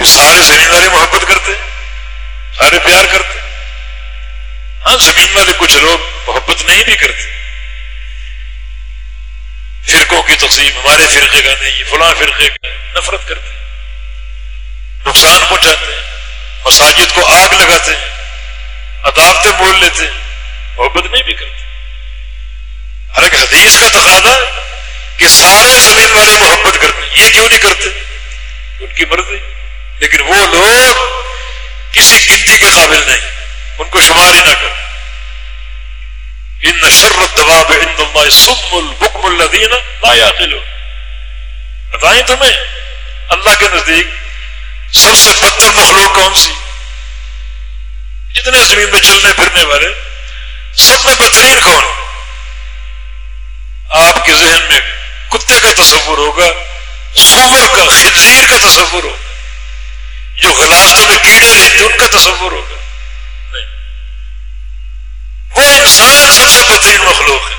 ہے سارے زمین والے محبت کرتے، سارے پیار کرتے۔ ہاں زمین والے کچھ لوگ محبت نہیں بھی کرتے۔ فرقوں کی تقسیم، ہمارے فرقے کا نہیں، فلاں فرقے کا نفرت کرتے نقصان پہنچاتے ہیں، مساجد کو آگ لگاتے ہیں عدالتیں بول لیتے ہیں، محبت نہیں بھی کرتے۔ ہر ایک حدیث کا تقاضا کہ سارے زمین والے محبت کرتے یہ کیوں نہیں کرتے؟ ان کی مرضی۔ لیکن وہ لوگ کسی گنتی کے قابل نہیں، ان کو شمار ہی نہ کر ان شر الدواب عند اللہ سم البکم الذین لا یعقلون بتائیں تمہیں؟ اللہ کے نزدیک سب سے بدتر مخلوق کون سی؟ جتنے زمین میں چلنے پھرنے والے، سب میں بہترین کون؟ آپ کے ذہن میں کتے کا تصور ہوگا، سور کا، خنزیر کا تصور ہوگا جو غلاستوں میں کیڑے رہتے ان کا تصور ہوگا۔ وہ انسان سب سے بہترین مخلوق ہے،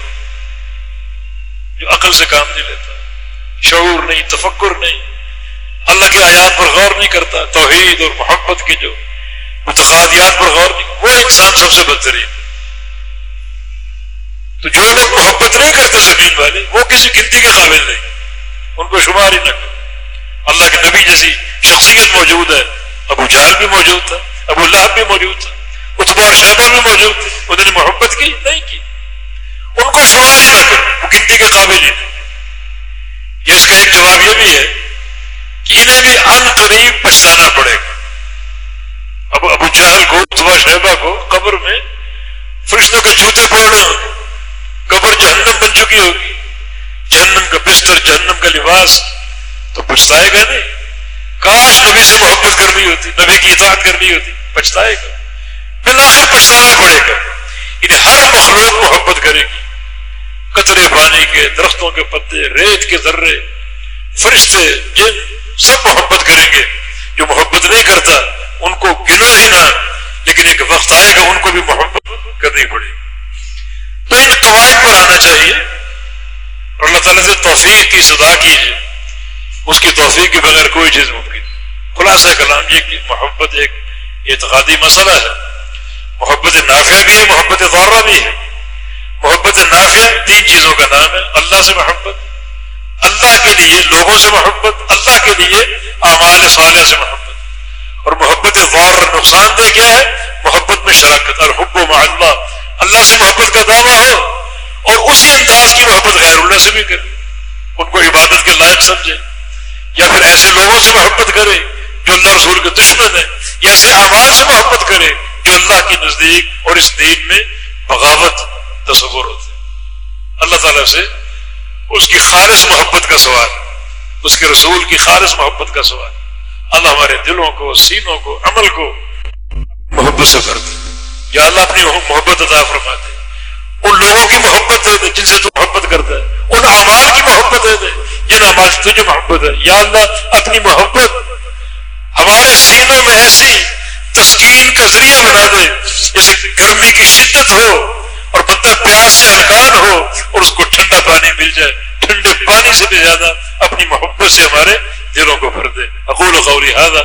جو عقل سے کام نہیں لیتا، شعور نہیں، تفکر نہیں، اللہ کے آیات پر غور نہیں کرتا، توحید اور محبت کی جو متقادیات پر غور نہیں، وہ انسان سب سے بہترین تو جو لوگ محبت نہیں کرتے زمین والے، وہ کسی گنتی کے قابل نہیں۔ ان کو شمار ہی نہ کرو۔ اللہ کے نبی جیسی شخصیت موجود ہے، ابو جہل بھی موجود تھا، ابو اللہ بھی موجود تھا۔ اتبا شہبہ بھی موجود تھے انہوں نے محبت کی نہیں کی۔ ان کو شمار ہی نہ کرو وہ گنتی کے قابل ہی نہیں اس کا ایک جواب یہ بھی ہے کہ انہیں بھی ان قریب پچھتانا پڑے گا۔ اب ابو جہل کو اتبا شہبہ کو قبر میں فرشتوں کے جوتے پڑنے ہوں قبر جہنم بن چکی ہوگی۔ جہنم کا بستر، جہنم کا لباس تو پچھتائے گا نہیں۔ کاش نبی سے محبت کرنی ہوتی، نبی کی اطاعت کرنی ہوتی پچھتائے گا۔ بالآخر پچھتانا پڑے گا انہیں ہر مخلوق محبت کرے گی۔ قطرے پانی کے، درختوں کے پتے، ریت کے ذرے، فرشتے جن سب محبت کریں گے۔ جو محبت نہیں کرتا، ان کو گنا ہی نہ۔ لیکن ایک وقت آئے گا، ان کو بھی محبت کرنی پڑے گی۔ تو ان قواعد پر آنا چاہیے۔ اور اللہ تعالیٰ سے توفیق کی صدا کیجیے اس کی توفیق کے بغیر کوئی چیز ممکن۔ خلاصہ کلام یہ کہ محبت ایک اعتقادی مسئلہ ہے۔ محبت نافیہ بھی ہے، محبت غورہ بھی ہے۔ محبت نافیہ تین چیزوں کا نام ہے، اللہ سے محبت، اللہ کے لیے لوگوں سے محبت، اللہ کے لیے اعمال صالح سے محبت۔ اور محبت غور نقصان دہ کیا ہے؟ محبت میں شراکت اور حب و اللہ اللہ سے محبت کا دعویٰ ہو اور اسی انداز کی محبت غیر اللہ سے بھی کرے۔ ان کو عبادت کے لائق سمجھے۔ یا پھر ایسے لوگوں سے محبت کرے جو اللہ رسول کے دشمن ہے یا ایسے اعمال سے محبت کرے۔ اللہ کے نزدیک اور اس دین میں بغاوت تصور ہوتے اللہ تعالیٰ سے اس کی خالص محبت کا سوال، اس کے رسول کی خالص محبت کا سوال۔ اللہ ہمارے دلوں کو، سینوں کو، عمل کو محبت سے کر دے۔ یا اللہ اپنی محبت عطا فرماتے۔ ان لوگوں کی محبت دے دے جن سے تو محبت کرتا ہے۔ ان اعمال کی محبت دے دے جن اعمال سے تجھے محبت ہے۔ یا اللہ اپنی محبت ہمارے سینوں میں ایسی تسکین کا ذریعہ بنا دے۔ جیسے گرمی کی شدت ہو اور بندہ پیاس سے الکان ہو اور اس کو ٹھنڈا پانی مل جائے۔ ٹھنڈے پانی سے بھی زیادہ اپنی محبت سے ہمارے دلوں کو بھر دے۔ اقول قولی هذا